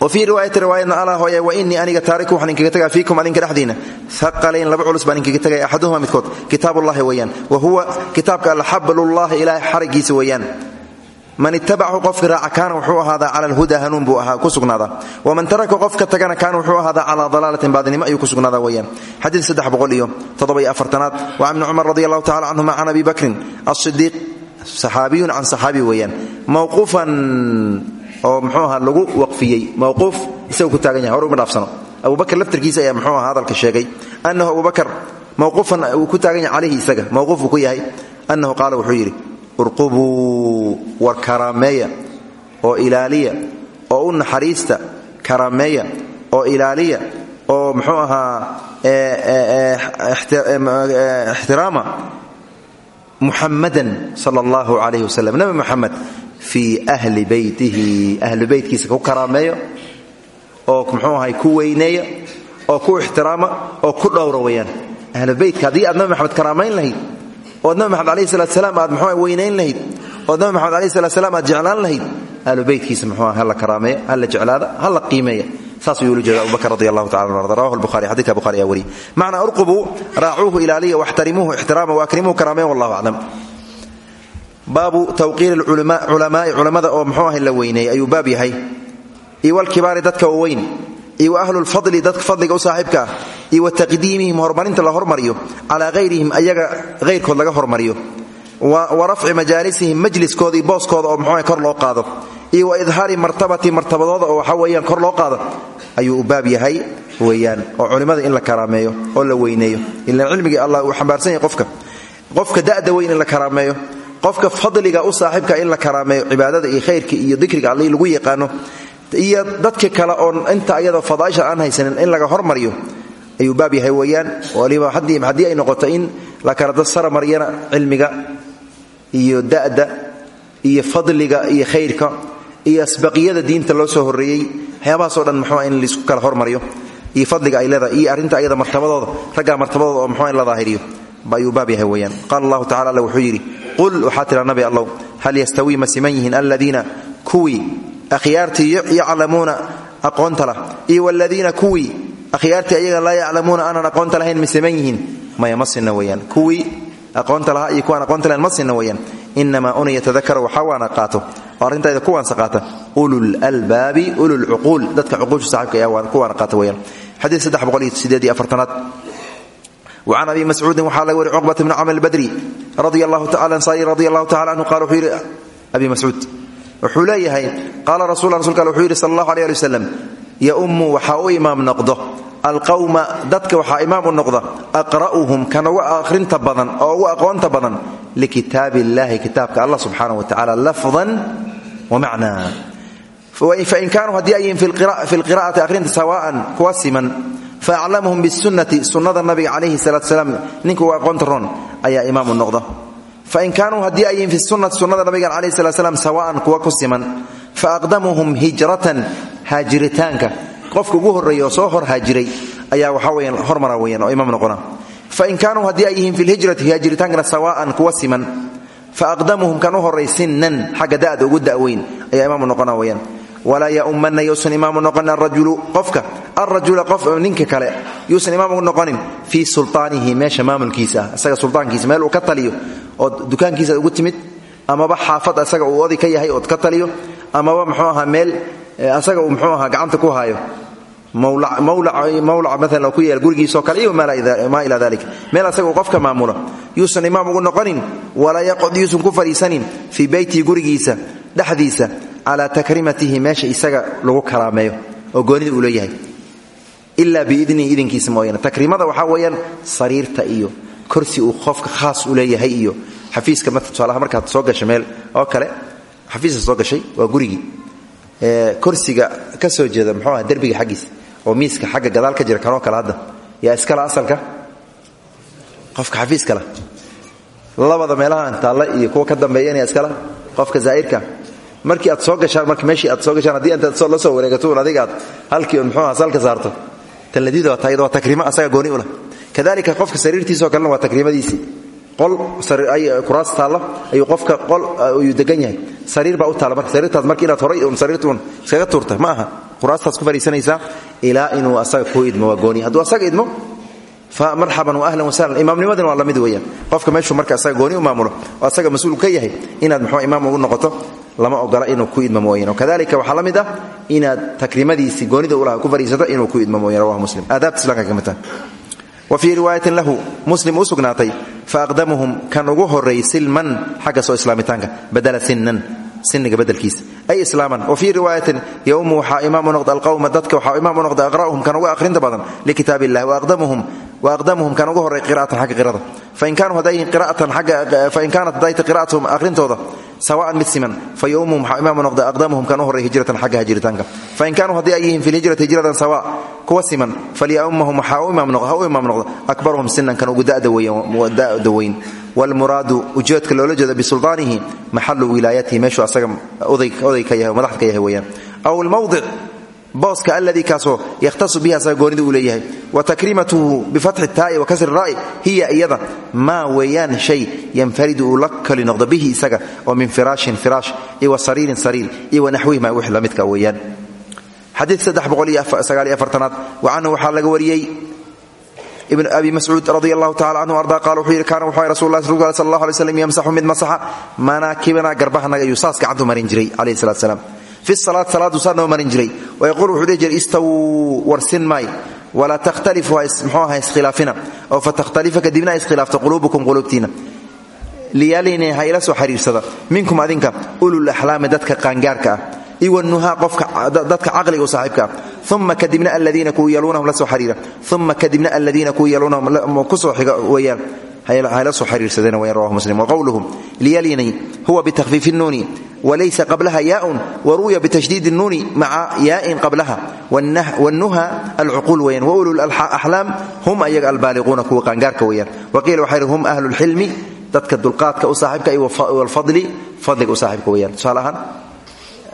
wfii riwaayati riwaayadna ala hooye wainii aniga taariku waxaan inkaga tagaa fiikum adinka dhexdiina. Aqalayn laba culus baan inkaga tagaya axaduhuma midkood kitaabullahi weeyaan wa huwa kitaabka alla xablullahi ilaahay xarigiisa weeyaan. Man itabachu qofka raaca kaana wuxuu ahaadaa cala alhuda hanuun buu ku sugnaadaa. Waman taraka qofka tagana kaana wuxuu ahaadaa calaa dalaalatin baadinimo ayuu ku sugnaadaa weeyaan. Xadiid saddex boqol iyo toddoba-iyo afartanaad. Wa ibni cumar radi allahu tacala canhuma can abi bakrin asidiiq saxaabiyun can saxaabi weeyaan. Mawquufan oo mxuu ahaa lagu waqfiyey mawquuf isagu ku taagan yahay hore uma dhaafsano. Abubakar laftarkiisa ayaa mxuu ahaa hadalka sheegay annahu abubakar mawquufan uu ku taagan yahay calayhi isaga mawquuf ku yahay annahu qaala wuxuu yidhi urqubuu war karaameeya oo ilaaliya oo u naxariista karaameeya oo ilaaliya oo mxuu ahaa ixtiraama muxamadan sala allahu calayhi wasalam nabi muxamed fii ahli beytihi ahlu beytkiisa ku karaameeyo oo muxuu ahay ku weyneeya oo ku ixtiraama oo ku dhowra weeyaan. Ahlu beytka haddii aad nabi maxamed karaamayn lahayd ood nabi maxamed alayhi salat salaam aad muxuu weynayn lahayd ood nabi maxamed alayhi salat salaam aad jeclaan lahayd ahlu beytkiisa muxuu ha la karaameeya ha la jeclaada ha la qiimeeya baabu tawqiiri culamaai culammada oo muxuu ahay la weyneeyey ayuu baab yahay. Iyo walkibaari dadka waaweyn iyo wa ahlulfadli dadka fadliga u saaxiibka ah iyo wa la hormariyo calaa hayrihim ayaga hayrkood laga hormariyo. Wa rafci majaalisihim majliskooda iyo booskooda oo muxuuaha kor loo qaado iyo wa idhaari martabati martabadooda oo waxa weeyaan kor loo qaado ayuu u baab yahay weeyaan oo culimmada in la karaameeyo oo la weyneeyo. Ilaan cilmigii allah uu xambaarsan yahay qofka. Qofka da'da weyn in la karaameeyo qofka fadliga u saaxiibka in la karaameeyo cibaadada iyo khayrka iyo dikriga alle lagu yaqaano iyo dadka kale oon inta ayadoo fadaaisha aan haysanin in laga hormariyo ayuu baab yahay weeyaan. Waliba haddii ay noqoto in la kala maryana cilmiga iyo da'da iyo fadliga iyo khayrka iyo asbaqiyada diinta loo soo horreeyey waxyaabahaasoo dhan muxua in la isku kala hormariyo iyo fadliga ay leedahay iyo arrinta ayada martabadooda raggaa martabadooda oo muxua in la daahiriyo ayuu baab yahay weeyaan. Qaala allahu tacala wuxuu yidhi qul waxaa tidha nabi hal yastawii ma siman yihiin aladiina kuwii akhyaartii iyo waladiina kuwii akhyaartii ayaga laa yaclamuuna aanan aqoonta lahayn ma siman yihiin? Maya ma iyo kuwaan aqoonta lahayn ma inamaa una yatadakaru waxaa waana qaato oo arrintayda kuwaansa qaata ulul albaabi ulul cuquul dadka cuquusha saaxibka ayaa kuwaana qaata weeyaan xadiid saddex boqol iyo sideed iyo afartanaad abi mascuudin waxaa laga wari cuqbat bni camr badri radi allahu taala ansari radi allahu tacala anhu qala wuxuu yidhi abi mascuud wuxuu leeyahay qaala rasul rasulka al wuxuu yidhi waxaa u imaam noqdo alqawma dadka waxaa imaam u aqra'uhum kan uga akhrinta badan oo uga aqoonta badan likitaab illahi kitaabka allah subxaanah wa tacala lafdan wa macnaa. Fain kaanuu haddii ay fi lqira'ati akhrinta sawaan kuwa siman faaclamuhum bisunati sunnada nabiga calayhi salaatu salaam ninka uga aqoonta roon ayaa imaamu noqda fain kaanuu haddii ay yihiin fi sunati sunnada nabiga calayhi salat slam sawa'an kuwa ku siman faaqdamuhum hijratan haajiritaanka. Qofka ugu horreeya oo soo fain kaanuu haddii ay yihiin fi lhijrati haajiritaankana sawa'an kuwa siman faaqdamuhum kan u horray sinnan xagga da'da ugu da'weyn ayaa imaamu noqona weyaan walaa yaumana yuusan imaamu noqonin arajulu qofka arajula qof ninka kale yuusan imaamu noqonin fii sulطaanihi meesha maamulkiisa isaga sultaankiisa meel uu ka taliyo ood dukaankiisa ugu timid amaba xaafad asaga uu oday ka yahay ood ka taliyo gacanta ku haayo oo ku yaal gurigiisoo kale iyo maa ilaa dalik meel asaga uu qofka maamulo. Yuusan imaam ugu noqonin walaa yaqcud ku fadhiisanin fii beytihi gurigiisa dhexdiisa calaa takrimatihi meesha isaga lagu karaameeyo oo goonida uu leeyahay. Ilaa biidnihi idinkiisa mooyaane. Takriimada waxaa weeyaan sariirta iyo korsi uu qofka khaas u leeyahay iyo xafiiska maa tusaalaha soo gashay meel oo kale xafiiska soo gashay waa gurigii korsiga ka soo jeeda muxuu aha derbiga xaggiisa oo miiska xagga gadaal ka jira kanoo kale hadda. Yaa iskala asalka? Qofka xafiiskala labada meelahaan taalla iyo kuwa ka dambeeyanaya iskala qofka zaa'irka. Markii aad soo gashaan marka meeshii aad soo gashaan haddii intaad la soo wareegato adiga aad halkii un muxuu aha salka saarto. Tanladiida waa taayada waa asaga gooni u kadalika qofka sariirtiisoo kalena waa takriimadiisii qol kuraas taallo ayuu qofka qol ayuu degan yahay. Sariir baa u taalla marka sariirtaas marka inaad horay un sariirta un iskaga tuurta kuraastaas ku fadhiisanaysaa ilaa inuu asaga kuu idmo waa gooni. Hadduu asaga idmo fa marxaban wa ahlan wasahlan imaamnimadina waa la mid weeyaan. Qofka meeshuu marka asaga gooni u maamulo asaga mas'uul ka yahay inaad muxuu imaam ugu noqoto lama ogola inuu ku idmo mooyaan kadalika waxaa la ah inaad takriimadiisii goonida ulaha ku fadhiisato inuu ku idmo mooyan rawahu muslim. Aadaabta islamka ka wa fii riwaayatin lahu muslim u sugnaatay faaqdamuhum kan ugu horeey silman xagga soo islaamitaanka badala sinan siniga bedelkiisa ay islaaman wa fii riwaayatin yowmu waxaa imaamu noqda alqawma dadka waxaa imaamu noqda aqra'uhum kan uga akhrinta badan likitaab illahi waaqdamuhum kan ugu horey qira'atan xagga qirada fain kaanuu hadday qira'atan xagga fain kaanat hadayta qira'atuhum akhrintooda sawaan mid siman fa yowmuhum waxaa imaamu noqda aqdamuhum kan u horey hijratan xagga hijritaanka fain kaanuu haddii ay yihiin fi lhijrati hijratan sawa kuwa siman falyaummahum waxaa u imaam noqda imaam akbaruhum sinan kan ugu da'da weyn wlmuraadu ujeedka loola jeeda bisulطaanihi maxalu wilaayatihi meeshuu asaga oday ka yahay o madaxda ka yahay weyaan aw almawdic booska alladii kaasoo yakhtasu bihi asaga goonida uu leeyahay. Wa takrimatuhu bifatxi taa'i wa kasri ra'i hiya iyada maa weeyaan shay yanfaridu uu la kali noqdo bihi isaga oo min firaashin firaash iyo wa sariirin sariir iyo wa naxwihima wix la midka weeyaan. Xadiid aad wa canhu waxaa laga wariyey. Ibn abi mascuud radi allahu tacala canhu arda qala wuxuu yidhi kaana wuxuu rasul lah sal sal allah alay slam yamsaxu mid masaxa manaakibana garbahanaga ayuu saas gacantu marin jiray calayhi salatu salaam fi salaat salaadu saa noo marin jiray wayaquul wuxuu dhihi jiray istawuu warsin maay walaa takhtalifu mxuu aha iskhilaafina oo fatakhtalifa kadibna iskhilaafta quluubukum quluubtiina liyaalini ha ila soo xiriirsada minkum adinka ulul axlaami dadka qaangaarka ah iwanuhaa qofka dadka caqliga u saaxiibka ah uma kadibna aladiina kuwa yaluunahum la soo xiriira uma kadibna aladiina hayla soo xiriirsadeen weyaan rawahu muslim. Waqowluhum liyalini huwa bitakfiifi nuuni walaysa qablaha yaaun waru'ya bitashdiid nuuni maca yaa'in qablaha. Wnuha alcuquul weyaan waulul axlaam hum ayaga albaaliquuna kuwa qaangaarka weyaan waqiila waxaa hum ahlu lxilmi dadka dulqaadka u saaxiibka iyo walfadli fadliga u saaxiibka weyaan tusaale ahaan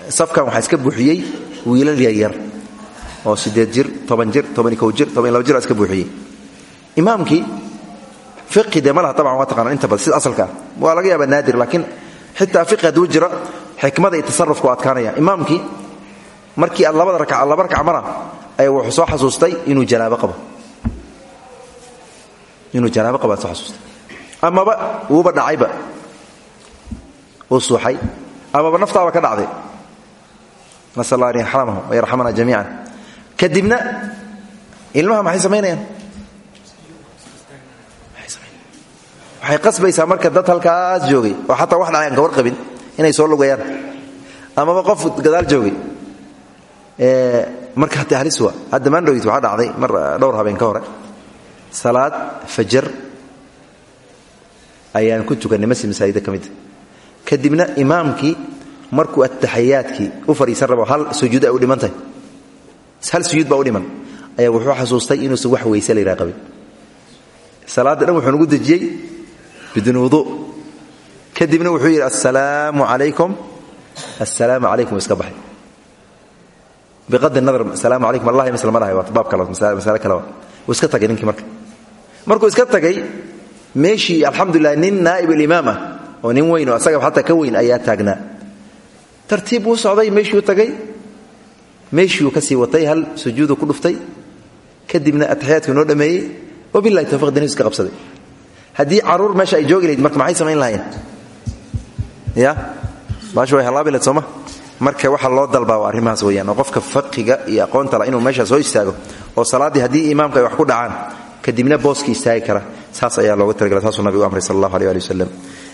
safkan waxaa iska buuxiyey wiilal yaryar oo sideed jir toban jir toban kow jir toban laba jir iska buuxiyey. Imaamkii fiqhi dee ma laha taban waa taqaanaan inta badan sida asalka. Ah waa laga yaabaa naadir laakiin xitaa fiqhi hadduu jira xikmada iyo tasarufka u adkaanaya. Imaamkii markii aad labada rakac laba rakac mara ayaa wuxuu soo xasuustay inuu janaabo qabo. Inuu janaabo qabo aad soo xasuustay. Amaba wuuba dhacayba. Uu suuxay. Amaba naftaaba ka dhacday. Nasal allah an yarxamahu wayarxamana jamiican. Kadibna ilmaha maxay samaynayaan waxay qasbaysaa marka dad halkaas joogay oo xataa wax dhacay aan ka inay soo lugayaan. Amaba qof gadaal joogay marka hata halis wa hadda maandhowit waxaa dhacday mar dhowr habeen ka hore. Salaad fajar ayaan ku tukannay masjid masaajida ka mida kadibna imaamkii markuu ataxiyaadkii u fadhiisan rabo hal sujuud u dhiman hal sujuud baa u dhiman. Ayaa wuxuu xasuustay inuusan wax weyse la yidhaha qabin. Salaadda wuxuu nagu dejiyey biduun wudu. Kadibna wuxuu yidhi assalaamu calaykum assalaamu calaykum iska baxay. Biqadri nadar assalaamu calaykum allahi misla ma dhahay waa baab kale masale kale wuu iska tagay ninkii marka. Markuu iska tagay meeshii alxamdulilah nin naa'ib alimaam ah oo nin weyn oo asaga xataa ka weyn ayaa taagnaa. Tartiib wuu socday meeshiiu tagay. Meeshiiuu ka sii watay hal sujuudu ku dhuftay. Kadibna ataxiyaadkii noo dhameeyey. Wabilahi towfiq daniu iska qabsaday haddii carruur meesha ay joogi marka maxay samayn lahayeen ya? Baasha way halaabi layd marka waxaa loo dalbaa waa arrimahaas qofka faqiga iyo aqoonta la inuu meeshaas hoo istaago oo salaaddii haddii imaamka wax ku dhacaan kadibna booski istaagi kara. Saas ayaa looga talagala saasuu nabigu amray sal allahu aleh ali wasalam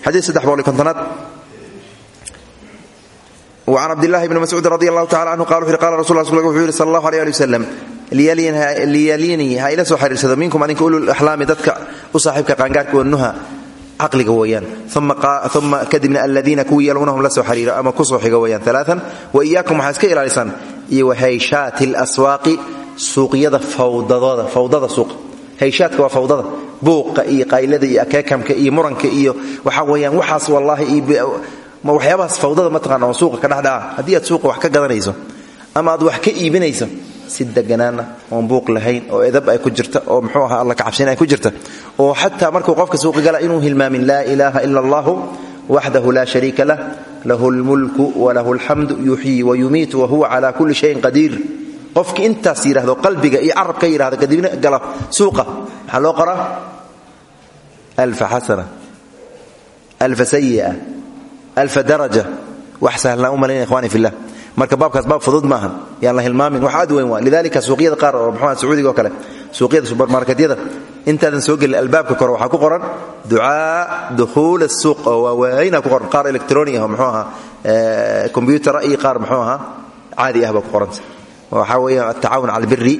xadiid boqol iyo kontonaad. Can cabdlahi bni mascuud radi allahu anhu qala qala rasul rasulka wuxuu yihi sal allahu liyalini ha ila soo xiriirsado minkum adinka ululaxlaami dadka u saaxiibka qaangaarka wanuha caqliga weeyaan. Uma kadibna aladiina kuwii yalunahum la soo xiriiro ama ku soo xiga weeyaan alaaan wa iyaakum waxaa iska ilaalisaan iyo wahayshaati اlaswaaqi suuqyada fawdadooda fawdada suuqa hayshaadka waa fawdada. Buuqa iyo qaylada iyo akeekamka iyo muranka iyo waxaa weeyaan waxaas wallaahi waxyaabahaas fawdada mataqana oo suuqa ka dhexdhaca haddii aad suuqa wax ka gadanayso aad wax ka iibinayso si deganaana oon buuq lahayn oo edab ay ku jirta oo mxuu aha alla kacabsin ay ku jirta oo xataa markuu qofka suuqi gala inuu hilmaamin laa ilaaha ila allahu waxdahu laa shariika lah lahu lmulku walahu alxamdu yuxyii wayumiitu wahuwa cala kulli shayin qadiir. Qofki intaas yidhahdo qalbiga iyo carabka yidhahdo kadibna gala suuqa. Maxaa loo qoraa? Alfa xasana alfa sayi'a alfa daraja. Wax sahlan u malaynaya ikhwani fillah marka baabkaas baab fudud maahan yaan la hilmaamin. Wax aad weyn waa. Lidalika suuqyada qaar oo mxuha sacuudiga oo kale suuqyada subermarketyada intaadan soo gelin albaabka kore waxaa ku qoran ducaa dukhuul الsuuq oo waawayna ku qoran. Qaar electroni ah mxuu ahaa combyutara iyo qaar mxuu ahaa caadi ah baa ku qoranta waxaa weeya atacaawun cala albiri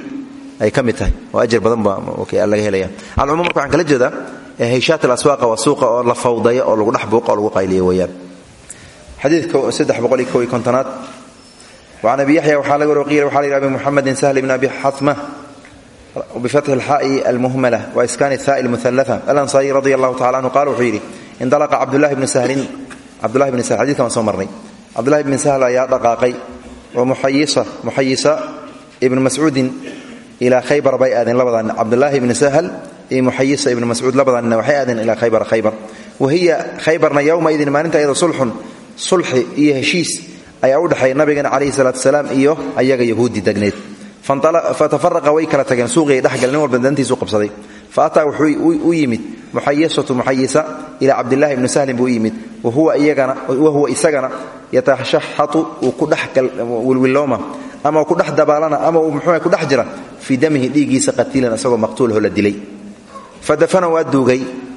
ay ka mid tahay. Oo ajar badan ba laga helaya alcumum marka waxaan kala jeedaa hayshaat alaswaaqa waa suuqa oo la fawdaya oo lagu dhex buuqa oo lagu qayliya weeyaan. Xadiidka saddex boqol iyo kow iyo kontonaad وعن أبي يحيى وxaa lg wr وxa l أبي محمد سهل بن أبي xثمة بفتح الحاء المهملة وإسكان الثاء المثلثة الأنصاري رضي الله تعالى عنه قال wuxuu yidhi انطلق cبداللahi بن سهل cبداللahi بن سهل xadيثkan waan soo marnay cبداللahi بن سهل ayaa dhaqaaqay ومحayisa iبن مسعوudi إلى khayبر bay aadeen labadan cبداللahi بن سهل iyo محayisa iبن مسعوud labadanna waxay aadeen ilى khayبر khayبر وhiya khaybarna yowmaidin maalinta ayado sulxun sulxi iyo heshiis ayaa u dhexeeya nabigeena calayhi salaatu salaam iyo ayaga yahuudi degneed. Fatafaraqa way kala tageen suuqii ay dhexgaleen nin walba dantiisu qabsaday. Fa ataa wuxuu u yimid muxayisatu muxayisa ilaa cabdillahi ibni sahlin buu u yimid wahuwa isagana yatashaxatu uu ku dhex wilwilooma ama ku dhex dabaalana ama uu muxuu ku dhex jira fii damihi dhiiggiisa qatiilan isagoo maqtuulaho la dilay. Fadafana waa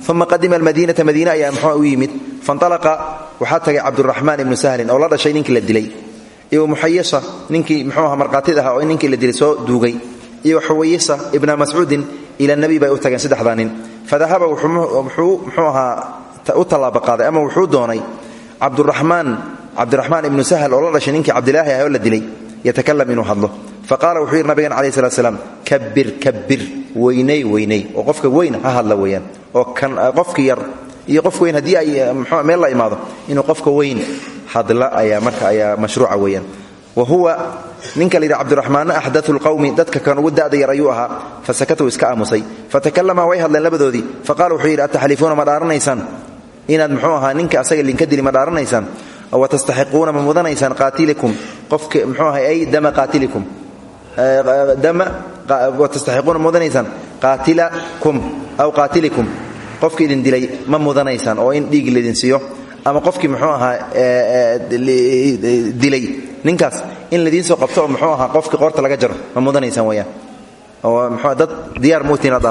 uma qadima almadiinata madiine ayaa muxuu u yimid faintalaqa waxaa tagay cabduraxmaan ibnu sahlin oo la dhashay ninkii la dilay iyo muxayisa ninkii muxuu aha markhaatid aha oo ninkii la dilay soo duugay iyo xuwayisa ibna mascuudin ila nebi bay u tageen saddexdaa nin fadahaba wuxuu muxuu ahaa u tallaaba qaaday ama wuxuu doonay cabduraxmaan cabdiraxmaan ibnu sahl oo la dhashay ninkii cabdilaahi ah oo la dilay yatakalam inuu weynay weynay oo qofka weyn ha hadla weeyaan. Oo kan qofka yar iyo qofka weyn haddii ay meel la imaado inuu qofka weyn hadla ayaa marka ayaa mashruuca weeyaan. Wa huwa ninka la yidhi cabdiraxmaanna axdatu lqowmi dadka kan ugu da'da yar ayuu ahaa. Fasakata uu iska aamusay. Fatakallama way hadleen labadoodii. Faqala wuxuu yidhi ataxlifuuna ma dhaaranaysaan? Inaad ninka asaga linka dili ma dhaaranaysaan? Watastaxiquuna ma mudanaysaan? Qaatilikum. Qofka ay dama qaatilikum. Dama watastaxiquuna ma mudanaysaan? Qaatilakum aw qaatilikum. Qofka idin dilay ma mudanaysaan oo in dhiig laydin siiyo ama qofkii muxuu ahaa dilay. Ninkaas in laidiin soo qabto oo muxuu ahaa qofkii qoorta laga jaro ma mudanaysaan weyaan oo dad diyaar muuti inaad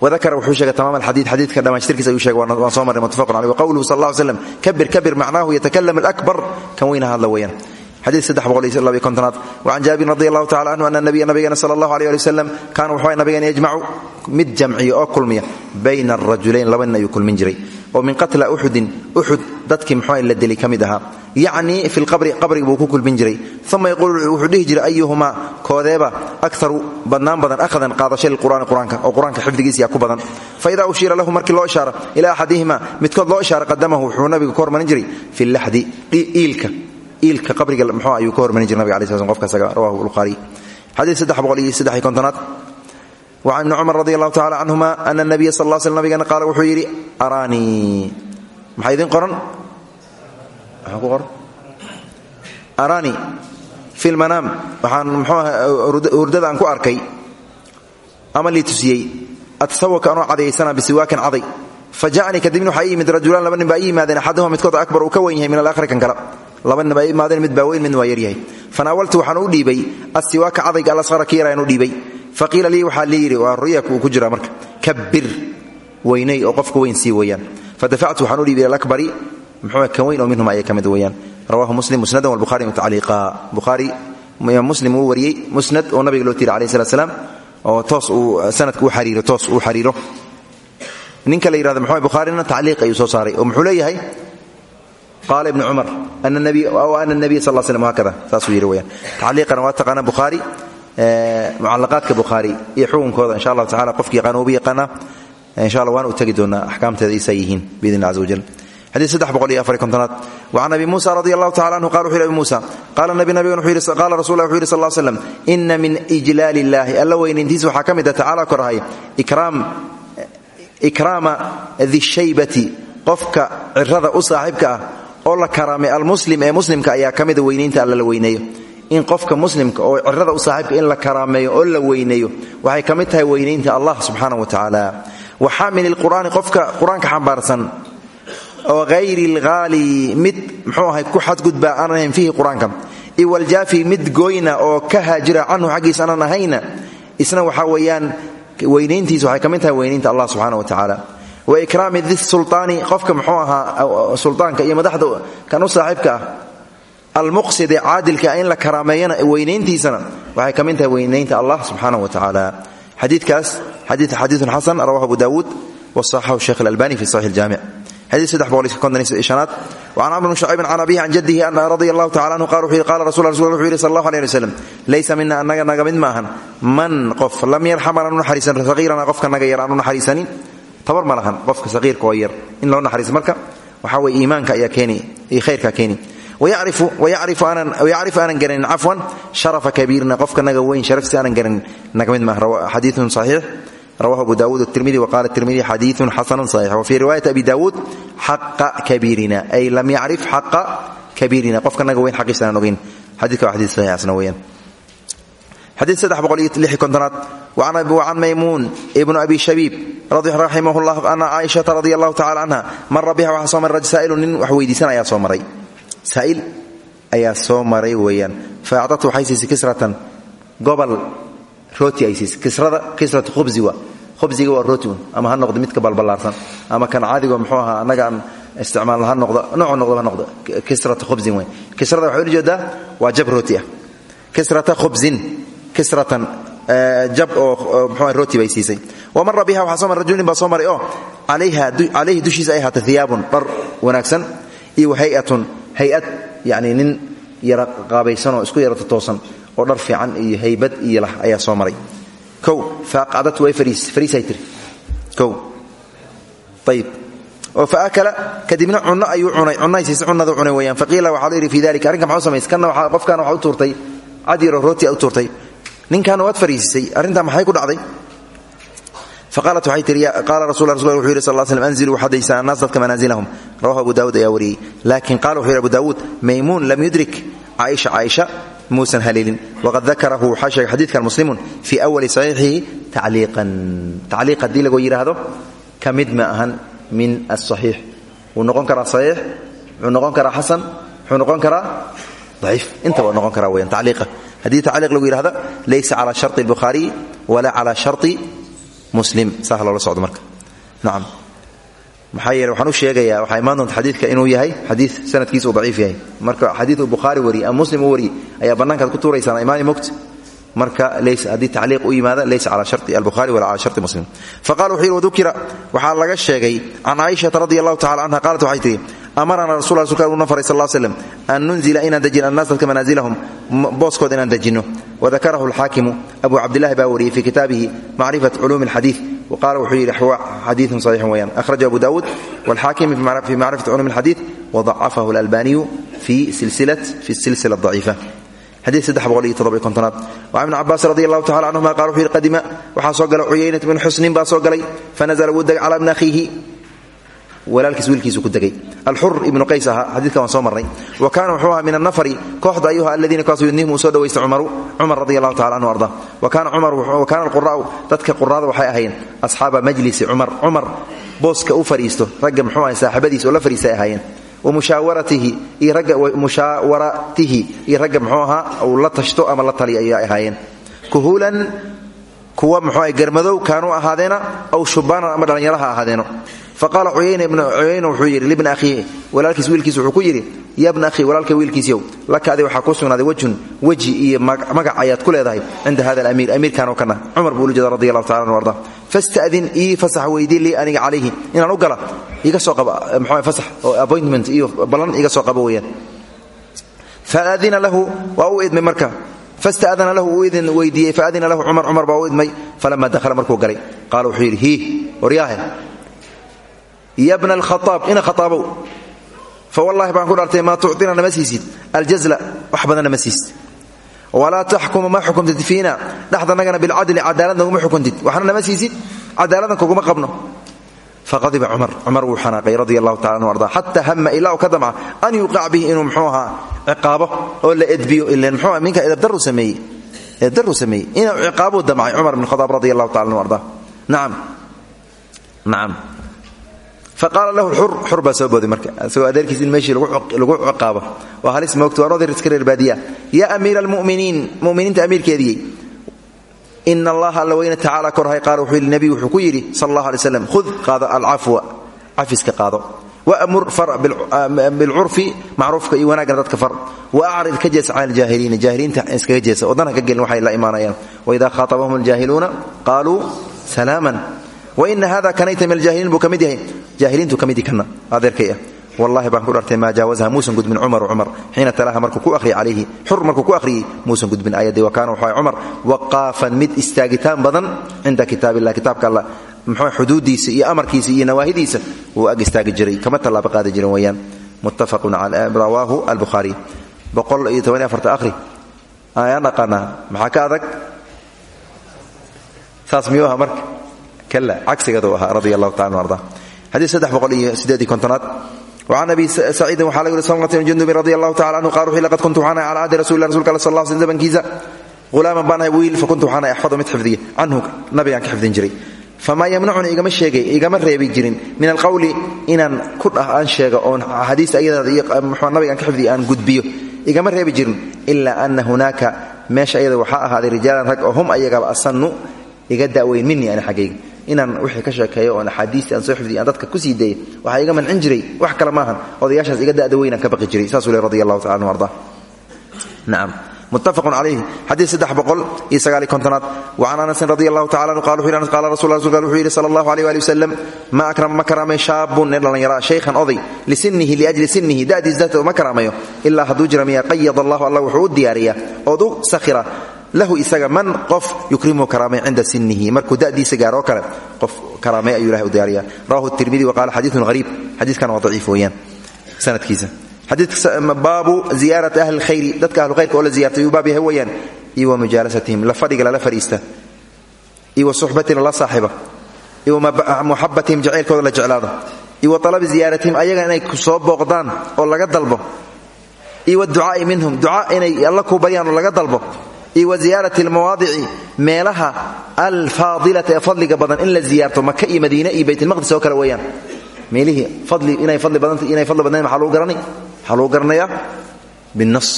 wadakara wuxuu sheegay tamaam alxadiid xadiidka dhammaystirkiisa ayuu sheegay waan soo muttafaqun caleyh waqowluhu sal allah ly slam kabir kabir macnaahu yatakalam alakbar. Kan weyna hadla kontonaad. Wacan jaabirin radi allahu tacala canhu ana nabiya nabigeena sala allahu aleyh ali wasalam kaana wuxuu nabigeena yajmacu mid jamciya oo kulmiya bayna arajulayn laba nin ayuu kulmin jiray. Oo min qatla uxudin uxud dadkii muxuu la dilay ka mid ahaa. Yacnii fi lqabri qabriga buu ku kulmin jiray. Uma yaquulu wuxuu dhihi jiray ayuhumaa koodeeba akaru badnaan badan ahadan qaadasha lilqur'aani qur'aanka oo qur'aanka xifdigiisa yaa ku badan. Faida ushiira lahu markii loo ishaara ilaa axadihima midkood loo ishaara qadamahu wuxuu nabiga ka hormarin jiray fi laxdi iilka iilka qabriga muxuu ayuu ka hormarin jiray nabiga alai sl sl qofka isaga rawahu lbukhaari xadiid kontonaad. وcan ibni cumar radi allahu tacala canhuma ana nabiya sal l sl nabigeena qaala wuxuu yidhi araanii maxaa idin qoran? Maxaa ku qoran. Araanii waxaan mxuu aha hurdada ku arkay. Ama lii tusiyey? Atasawaka anoo cadayaysana bisiwaakin caday fa ja'anii kadibna waxaa ii yimid rajulaan laba nin baa ii yimaadeen axaduhuma midkood akbar uu ka weyn yahay min alaakhri kan kale laba nin baa ii mid baa weyn midna waa yaryahay fanaawaltu waxaan u dhiibay asiwaaka cadayga alasqara ki yaraan u dhiibay faqiila lii waxaa lii waa ruyaku ku jira marka kabir weynay oo qofka weyn sii weeyaan fadafactu waxaan u dhiibay ila akbari muxuu kan weyn oo minhum ayay ka mid weeyaan rawahu muslim musnadan walbukhari mutacaliiqa bukhaari muslim uu wariyey musnad oo nabiga loo tiri alayh oo toos uu sanadka xariiro toos uu xariiro ninka la yihahdo muxuu bukhaarina tacliiq ayuu soo saaray oo muxuu leeyahay qaala ibnu cumar ana nabiy sal slam hakada saasuu yidhi weyaan tacliiqana waa taqaana bukhaari mucalaqaadka bukhaari iyo xukunkooda insha allahu tacala qofki yaqaana uba yaqaana insha allah waan u tegi doonaa axkaamteeda isaa yihiin biidn illah caza wajal xadiid saddex boqol iyo afar kontonaad. Wacan abi muusa radi allahu tacala anhu qala wuxu yhi abi muusa qaala nabi nabigan qaala rasul lah wuxu yidhi sal l slam ina min ijlaal illahi alla weynayntiisa waxaa ka mid ah tacaala korahay ikraama dishaybati qofka cirada u saaxiibka ah oo la karaamay almuslim ee muslimka ayaa ka mida la weyneeyo. In qofka muslimka oo cirada u saaxiibka in la karaameeyo oo la weyneeyo waxay ka mid tahay weynaynta allah subxaana wa tacaala wa xaamil lqur'aani qofka qur'aanka xambaarsan oo hayri lhaali mid mxuu ahay ku xadgudba aanan ahayn fiihi qur'aanka. Iwaljaafi mid gooyna oo ka haajira canhu xaggiisa aanan isna waxaa weeyaan weynayntiis waxay ka mid tahay weynaynta allah subxaana wa tacaala wa ikraami di sulaani qofka muxuu ahaa sulaanka iyo madaxda kan u saaxiibka ah almuqsid caadilka ah in la karaameeyana weynayntiisana waxay ka mid tahay weynaynta allah subxaana wa tacaala xadiikaas xadiiun xasan rawahu abu dawuud wasaxahu sheikh albani fi saxi اjaamic wacan camr bn shucaybin can abihi can jadihi ana radia allahu tacala anhu qala wuxuu qala rasul wuxuu yidhi sal allahu alيh ali wslam laysa mina annaga naga mid maahan man qof lam yarxam aan u naxariisan sagiirana qofka naga yar aan u naxariisanin tabar ma lahan qofka saqiirka oo yar in loo naxariiso marka waxaa weye iimaanka ayaa keeni iyo khayrka keeni. Wayacrifu aanan garanin cafwan sharafa kabiirna qofka naga weyn sharaftiisa aanan garanin naga mid maaha xadiiun saxiix rawahu abu dawuud tirmidi waqala tirmidi xadiiun xasanu saxiix wa fii riwaayati abi dawuud xaqa kabiirina ay lam yacrif xaqa kabiirina qofka naga weyn xaqiisa aanan ogeyn xadidka waa xadiid saxiixasna lix kontonaad. Wacan maymuun ibnu abi shabiib raximah llah ana caaishata radi allahu tacala canha mara biha waxaa soo maray rajul saa'ilun nin wax weydiisan ayaa soo maray. Saa'il ayaa soo maray weeyaan fa acdatu waxay siisay kisratan. Gobol rooti ay siisay kisrada kisratu khubsi wa khubsiga waa rooti un ama ha noqdo midka balballaarsan ama kan caadigo muxuu ahaa annaga aan isticmaalna ha noqdo noocu noqdo noqdo. Kisrata khubsin wey kisrada waxay ula jeedaa waa rooti ah. Kisrata khubsin kisratan jab oo rooti bay siisay. Wa mara biha waxaa soo maray rajulin baa soo oo calayhi dushiisa ay ahaatay hiyaabun dhar wanaagsan iyo hayatun hay'ad nin yara qaabaysanoo isku yarata toosan oo dhar fiican iyo haybad iyo lah ayaa soo maray kadibna cunno ayuu cunnadu cunay weyaan faqiila waxaa lo yidhi fi dalika arrinka maxaa u samays kanna qofkaana waxaa u tuurtay cadyaro rooti a u tuurtay. Ninkaana waad fariisisay arrintaa maxay ku dhacday? Faqaalat waxay tihi qaala rasul rasul wuxuu yidhi sal l slm anziluu xadaysaan annaas dadka manaasilahum rawahu abu daawuud ayaa wariyey. Laakiin qala wuxuu yidhi abu daawuud maymuun lam yudrik. Caaisha caaisha muusan haleelin waqad dakarahu waxaa sheegay xadiidkan muslimun fii awali saxiixihi tacliiqan. Tacliiq haddii lagu yidhaahdo ka mid ma ahan min asaxiix wuu noqon karaa saxiix wuxuu noqon karaa xasan wuxuu noqon karaa daciif. Inta waa noqon karaa weyaan tacliiqa. Haddii tacliiq lagu yidhahda laysa cala sharti albukhaariyi walaa cala sharti muslim. Saas loola socdo marka. Nacam maxaa waxaan u sheegayaa waxaa imaan doonta xadiidka inuu yahay xadiid sanadkiisa uu yahay. Marka xadiid uu bukhaari ama muslim u wariyey ayaa bannaankaad ku tuuraysaan imaani mogta marka haddii tacliiq u yimaada laysa cala sharti albuhari wala cala sharti muslim. Faqala wuxuu yidhi wadukira waxaa laga sheegay can caaishata radi allahu tacala canha qaalat waxay tihi amarana rasul rasulka slam an nunzila inaan dejino annaas dadka manaasilahum booskood inaan dejinno wadakarahu alxaakimu abu cabdillahi baa wariyey fi kitaabihi macrifat culuumi alxadiid waqala wuxuu yidhi xadiidun saxiixun weyaan akhrajahu abu daawuud walxaakimi fi macrifati culuumi alxadiid wadacafahu alalbaniyu fi silsila daciifa ibn cabaas radi allahu tacala canhuma qala wuxuu yidhi qadima waxaa soo galay cuyaynat bnu xusnin baa soo galay fanazla wuu degay cala bni akhiihi walaalkiis wiilkiisu ku degay. Alxur ibnu qays ahaa xadiidkan waan soo marnay. Wa kaana wuxuu ahaa min annafari kooxda ayuha aladiina kaasu yudnihim uu soo dhawaystay cumaru. Cumar radi allahu anhu arda. Wa kaana alqura'u dadka quraada waxay ahaayeen asxaaba majlisi cumar. Cumar booska u fadhiisto ragga muxuu ahay saaxibadiis oo la fadhiistay ahaayeen. Wamushaawaratihi iyo ragga mushaawaratihi iyo ragga muxuu ahaa uu la tashto ama la ayay ahaayeen. Kuhuulan kuwa ahay garmadow kaanuu ahaadeena aw shubaanan ama dhallinyaraha ahaadeeno faqaala cuyayna ibnu cuyayna wuxuu yidhi libni akhiihi walaalkiis wiilkiis wuxuu ku yidhi ya bna akhii walaalka wiilkiisyow laka adi waxaa kuu sugnaaday wejhun weji iyo magac ayaad ku leedahay cinda hada alamiir amiirkan oo kana cumar buu ula jeeda radi allahu tacala anu arda fasta'din ii fasax aniga calayhi. Inaan u gala iga soo qaba muxuu fasax appointment iyo ballan iga soo qabo weeyaan. Faadina lahu waa u idmay marka fasta'dana lahu uu idin weydiiyey faadina lahu cumar cumar baa u idmay falama dakhala markuu galay qaala wuxuu yidhi hiih waryaahe ya bna alkhaaab ina khaaabow fawallahi baan ku dhaartay maa tucina nama siisid aljazla wax badan nama siisid walaa taxkumu ma xukumtid fiina dhexdanagana bilcadli cadaalad faqadiba cumar. Cumar wuu xanaaqay radi allahu tacala anu arda. Xata hama ilaa u ka damca an yuuqac bihi inuu mxuu ahaa ciqaabo oo la edbiyo ilan mxuu minka edabdaru sameeyey edabdaru sameeyey. Inuu ciqaabuu damcay cumar bn khadaab radi allahu tacala anu arda. Nacam nacam faqaala lahu xur xur baa soo booday marka. Isagoo adeerkiis in meeshii lagu ciqaabo waa halis moogta waan odir iska reer baadiya yaa amiira almuminiin muminiinta amiirkeediyey ina allaha alla weyne tacaala korhay qaala wuxuu yidhi nebigu wuxuu ku yidhi sal allah alay slam khud qaado alcafwa cafiska qaado wamur far bilcurfi macruufka iyo wanaagana dadka far waacrid ka jeesa can aljaahiliina jaahiliinta iskaga jeesa wadana ka gelin waxay la imaanayaan waida khaatabahum aljaahiluuna qaaluu salaaman waina hada kanayta min ah wallahi baan ku dhartay maa jaawazaha muusan gudbin cumaru cumar. Xiina talaha markuu ku ahriya calayhi xur markuu ku akhriyey muusan gudbin aayaddii wa kaana wuxuu cumar waqaafan mid istaagitaan badan cinda kitaab illah kitaabka allah muxuu xuduudiisa iyo amarkiisa iyo nawaahidiisa wuu ag istaagi jiray. Kama tallaaba qaadi jirin weeyaan. Muttafaqun rawaahu iyo iyo afarta akhri. Ayaan dhaqaanaa. Maxaa ka adag? Saas miyuu aha marka? Kala cagsigadu ahaa radia allahu tacala arda xadiis saddex boqol iyo sideedii kontonaad an abi saciidin waxaa laga uri samlata jundubi radi allahu tacala anhu qal ruxi laqad kuntu waxaan ahay cala ahdi rasuli lah rasulka ala sal allah sl zamankiisa hulaaman baan ahay wiil fakuntu waxaan ahay axfadu mid xifdiya canhu nabigaan ka xifdin jiray famaa yamnacunii igama sheegay igama reebi jirin min alqowli inaan ku dhah aan sheego oon xadiista ayadaada iyo nabigaan ka xifdiya aan gudbiyo igama reebi jirin ilaa ana hunaaka meesha ayada waxaa ahaaday rijaalan rag oo hum ayagaba inaan wixii ka sheekeeyo oon axaadiistii aan soo xifdiy aan dadka ku sii deeyay waxaa iga mancin jiray. Wax kale maahan. Odayaashaas iga da'da weynaan ka baqi jiray. Saasuu le radi allahu tacala anhu arda. Nacam muttafaqun calayhi xadiid saddex boqol iyo sagaali kontonaad. Wacan anasin radi allahu qala rasul rasulka wuxuu yidhi sala allahu waali wasalam ma akrama ma karaamay shaabun. Nin shaykhan oday lisinihi liajli sinihi da'diis darteed ma karaamayo ilaa hadduu jira miya qayad allahu allah wuxuu u diyaariyaa. Ood sakhira lahu isaga man qof yukrimuhu karaamay cinda sinihi markuu da'diisa gaaroo kale qof karaamay ayuu ilahay u diyaariya rawahu tirmidi wa qala xadiidun hariib xadiidkan waa daciif weeyaan sanadkiisa. Baabu ziyaarati ahli lkhayri dadka ahlu khayrka oo la ziyartay uu baab yahay weeyaan. Iyo wa mujaalasatihim la fadhiga lala fadhiista. Iyo wa suxbatin lala saaxiba iyo wa muxabatihim jacaylkooda la jeclaado. Iyo wa ziyaaratihim ayaga inay soo booqdaan oo laga dalbo. Iyo waducaai minhum ducaa inay alla ku baryaan oo laga dalbo iyo wa ziyaarati almawaadici meelaha alfaadilata ee fadliga badan in la ziyaarto maka iyo madiine iyo baytulmaqdis oo kale weeyaan. Meelihii inay fadli badnayn maxaa lagu garanay waxaa lagu garanayaa? Binas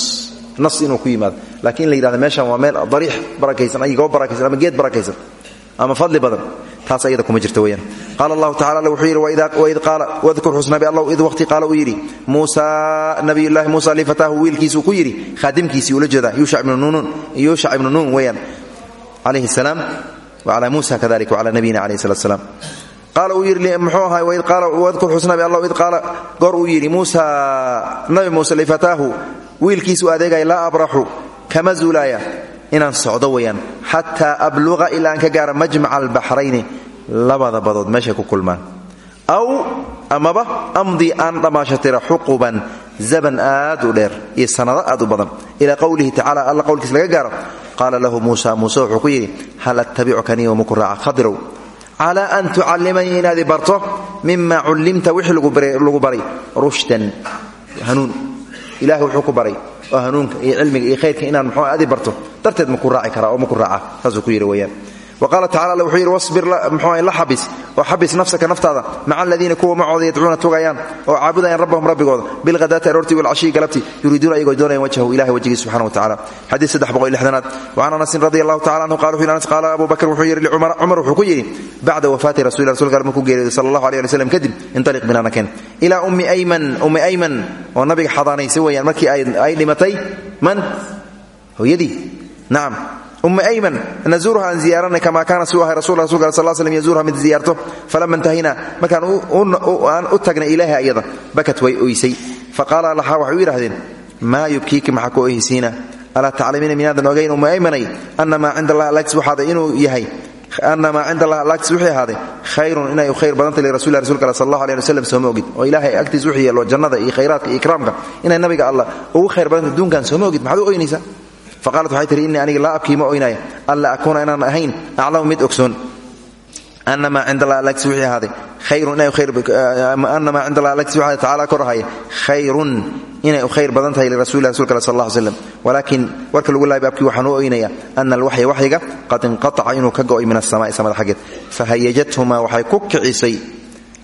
nas inuu ku yimaado. Laakiin in la yidhahda meeshan waa meel dariix barakaysan ay goob barakaysan ama geed barakaysan ama fadli badan. Taas ayada kuma jirta weyaan qaala allahu tacala alle wuxuu yidhi waid qaala wadkur xusnabi allah id waqti qaala uu yidhi muusa nabiyullaahi muusa lifataahu wiilkiisuu ku yidhi khaadimkiisii ula jeedaa yuushac ibnu nuun weeyaan calayhi salaam wacala muusa kadalik wacala nabiyina calayhi salat salaam. Qaala uu yidhi muxuu ahay waid qaala wadkur xusnabi allah id qaala goor uu yidhi muusa nabi muuse lifataahu wiilkiisuu adeegaya laa abraxu kama zuulaaya inaan socdo weeyaan xataa abluqa ilaa aan ka gaara majmaca albaxrayni labada badood meeshay ku kulmaan. Aw amaba amdi aan dhammaashatira xuquban zaban aad u dheer iyo sannado aad u badan. Ilaa qowlihi tacala alla qowlkiis laga gaaro. Qaala lahu muusa muuse wuxuu ku yidhi hal attabicuka niyo muku raaca khadirow an tucallimanii inaad i barto mima cullimta wixii lagu baray rushdan hanuun. Ilahay wuxuu ku baray oo hanuunka iyo cilmiga iyo khayrka inaan mxuu adi barto. Darteed maku raaci karaa oo maku raaca saasuu ku yidhi weyaan qaala tacala alle wuxuu yidhi wasbir mxuu la xabis oo xabis nafsaka naftaada maca aladiina kuwa macooda yadcuuna tugayaan oo caabudayaan rabbahum rabbigooda bilghadaati aroortii walcashiyi galabtii yuriiduuna ayagoo doonayaan wajhahu ilahi wajhigii subxana wa tacala xadiid saddex boqol iyo lixdanaad wacan anasin radi allahu tacala anhu qala wuxu yidhi anas qaala abu bakr wuxuu yidhi licumar cumar wuxuu ku yidhi bacda wafaati rasul rasulka alle markuu geeriyooday sala allahu alيh ali slam kadib intaliq binaana keen ilaa ummi ayman ummi ayman oo nabiga xadaanaysay weeyaan markii ay dhimatay man hooyadii nacam umma ayman nazuurha aan ziyaaranay kamaa kaana suu ahay rasul rasulka al sal slm yazuurha mid ziyaarto falama intahayna markaan aan u tagnay ilaaha ayada bakat way oysay faqaala lahaa waxay u yidhahdeen maa yubkiiki maxaa ku oyhaysiina alaa taclamiina minaadan ogayn umma aymanay ana maa cinda allah alags waxaada inuu yahay ana maa cinda allah alags wixii ahaaday khayrun inay khayr badantay lirasulilah rasulka al sal allahu aleh ali waslam sooma ogid oo ilaahay agtiis wixii yeelo jannada iyo khayraadka iyo ikraamka inay nabiga allah ugu khayr badantay duunkan sooma ogid faqaalat waxay tihi innii aniga laa abkii ma oynaya alla akuuna inaan ahayn aclamu mid ogsoon. Ana maa cinda allah alagsi wixii ahaaday. Khayrun inay ana maa cinda allah alagsi ahaaday tacaala kor ahaya khayrun inay u khayr badan tahay lirasulilah rasulka sal allah slam walaakiin warka lagu laabay abkii waxaan u oynaya ana alwaxya waxyiga qad inqataca inuu ka go'ay min asamaai samada xaggeed fahayajathumaa waxay ku kicisay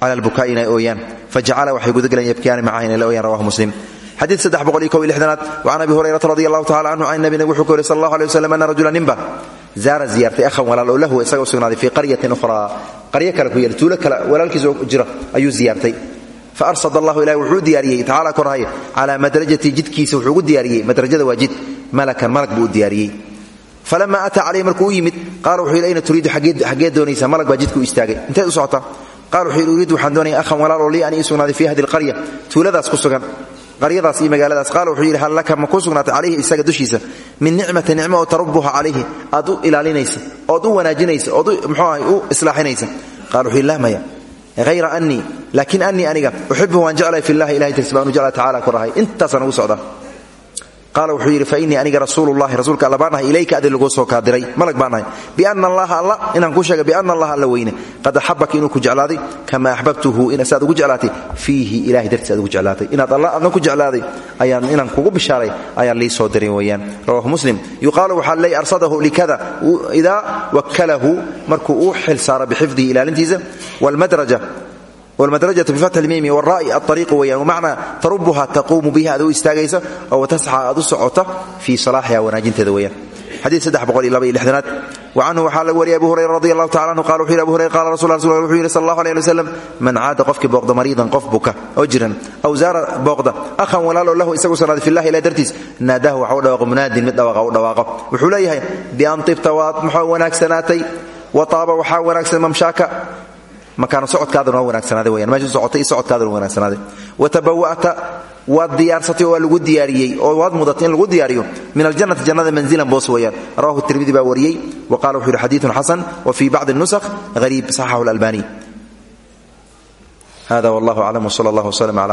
cala albukaa'i inay ooyaan. Fajacala waxay gudagaleen yabkiyaani macaha inay la ooyaan rawahu muslim xadiid saddex boqol iyo kow iyo lixdanaad. Wacan abi hurayrata radi allahu tacala canhu can nabi nabig wuxuu ka wariy sal allahu alay waslam ana rajula ninba zaara ziyaartay ahan walaal oo lahu isaga u sugnaaday fii qaryatin ukhraa qaryo kale ku yael tuulo kale walaalkiisa jira ayuu ziyaartay. Fa arsad allahu ilahi wuxuu diyaariyey tacala korhaya calaa madrajati jidkiisa wuxuu ugu diyaariyey madrajada waa jid malakan malag buu u diyaariyey. Falama ataa calayh markuu u yimid qaala wuxuu yidhi ayna turiidu xaggee doonaysaa malag baa jidka u istaagay. Inteed u socotaa qaala yidhi ku qaryadaas iyo magaaladaas qaala wuxuu yidhi hal laka ma kuu sugnaatay calayhi isaga dushiisa? Min nicmati nicmo oo tarabuha calayhi. Aad u ilaalinaysa ood u wanaajinaysa ood mxuu ahay u islaaxinaysa. Qala wuxuu yidhi lahmaya hayra anii laakiin anii aniga uxibuhu waan jeclay fillahi ilahay darsi baan u jeclay tacala korahay intaasaan ugu socdaa qaala wuxuu yidhi fa innii aniga rasuulullahi rasuulka alla baan ilayka adi laguu soo kaadiray. Malag baan ahay. Biana allaha alla inaan kuu sheegay biana allaha alla weyne. Qad axabaka inuu ku jeclaaday kama axbabtuhu saad ugu jeclaatay. Fiihi ilahay dartiis ugu jeclaatay. Inaad alla adna ku jeclaaday ayaan inaan kugu bishaaray ayaan lii soo dirin weeyaan. Rawahu muslim. Yuqaalu waxaa leey arsadahu likada. Idaa wakalahu markuu uu xil saara bixifdihi ilaalintiisa wlmadraja wlmadrajatu bifatxi lmiimi wara'i aariiqu weyaan wamacnaa tarubuha taquumu biha aad u istaagaysa oo watasxa aad u socota fii salaaxiha wanaajinteeda weyaan lixdanaad wacanhu waxaa laga wariyay abu hurayra radi allahu tacala anhu qala wuxu yhi abu hurayra qala rasul rasul wuxuu yidhi sal allahu alay ali wasalam man caada qofkii booqda mariidan qof buka oo jiran aw zaara booqda akhan walaalo lahu isagu sugnaaday fillahi ilah dartiis naadahu waxa u dhawaaqo munaadin mid dhawaaqa u dhawaaqo wuxuu leeyahay bian tibta waad maxaa wanaagsanaatay wa taaba waxaa wanaagsan mamshaaka makaano socodkaadana waa wanaagsanaaday weyaan meesha socotay iyo socodkaadana wanaagsanaaday watabawa'ta waad diyaarsatay oo waa lagu diyaariyey oo waad mudatay in lagu diyaariyo min aljannati jannada manzilan boos weeyaan. Rawahu tirmidi baa wariyey wa qala wuxuu yidhi xadiidun xasan wa fii bacdi nusakh hariib saxaxahu alalbani. Hada wallahu aclam wsala allah wslm ala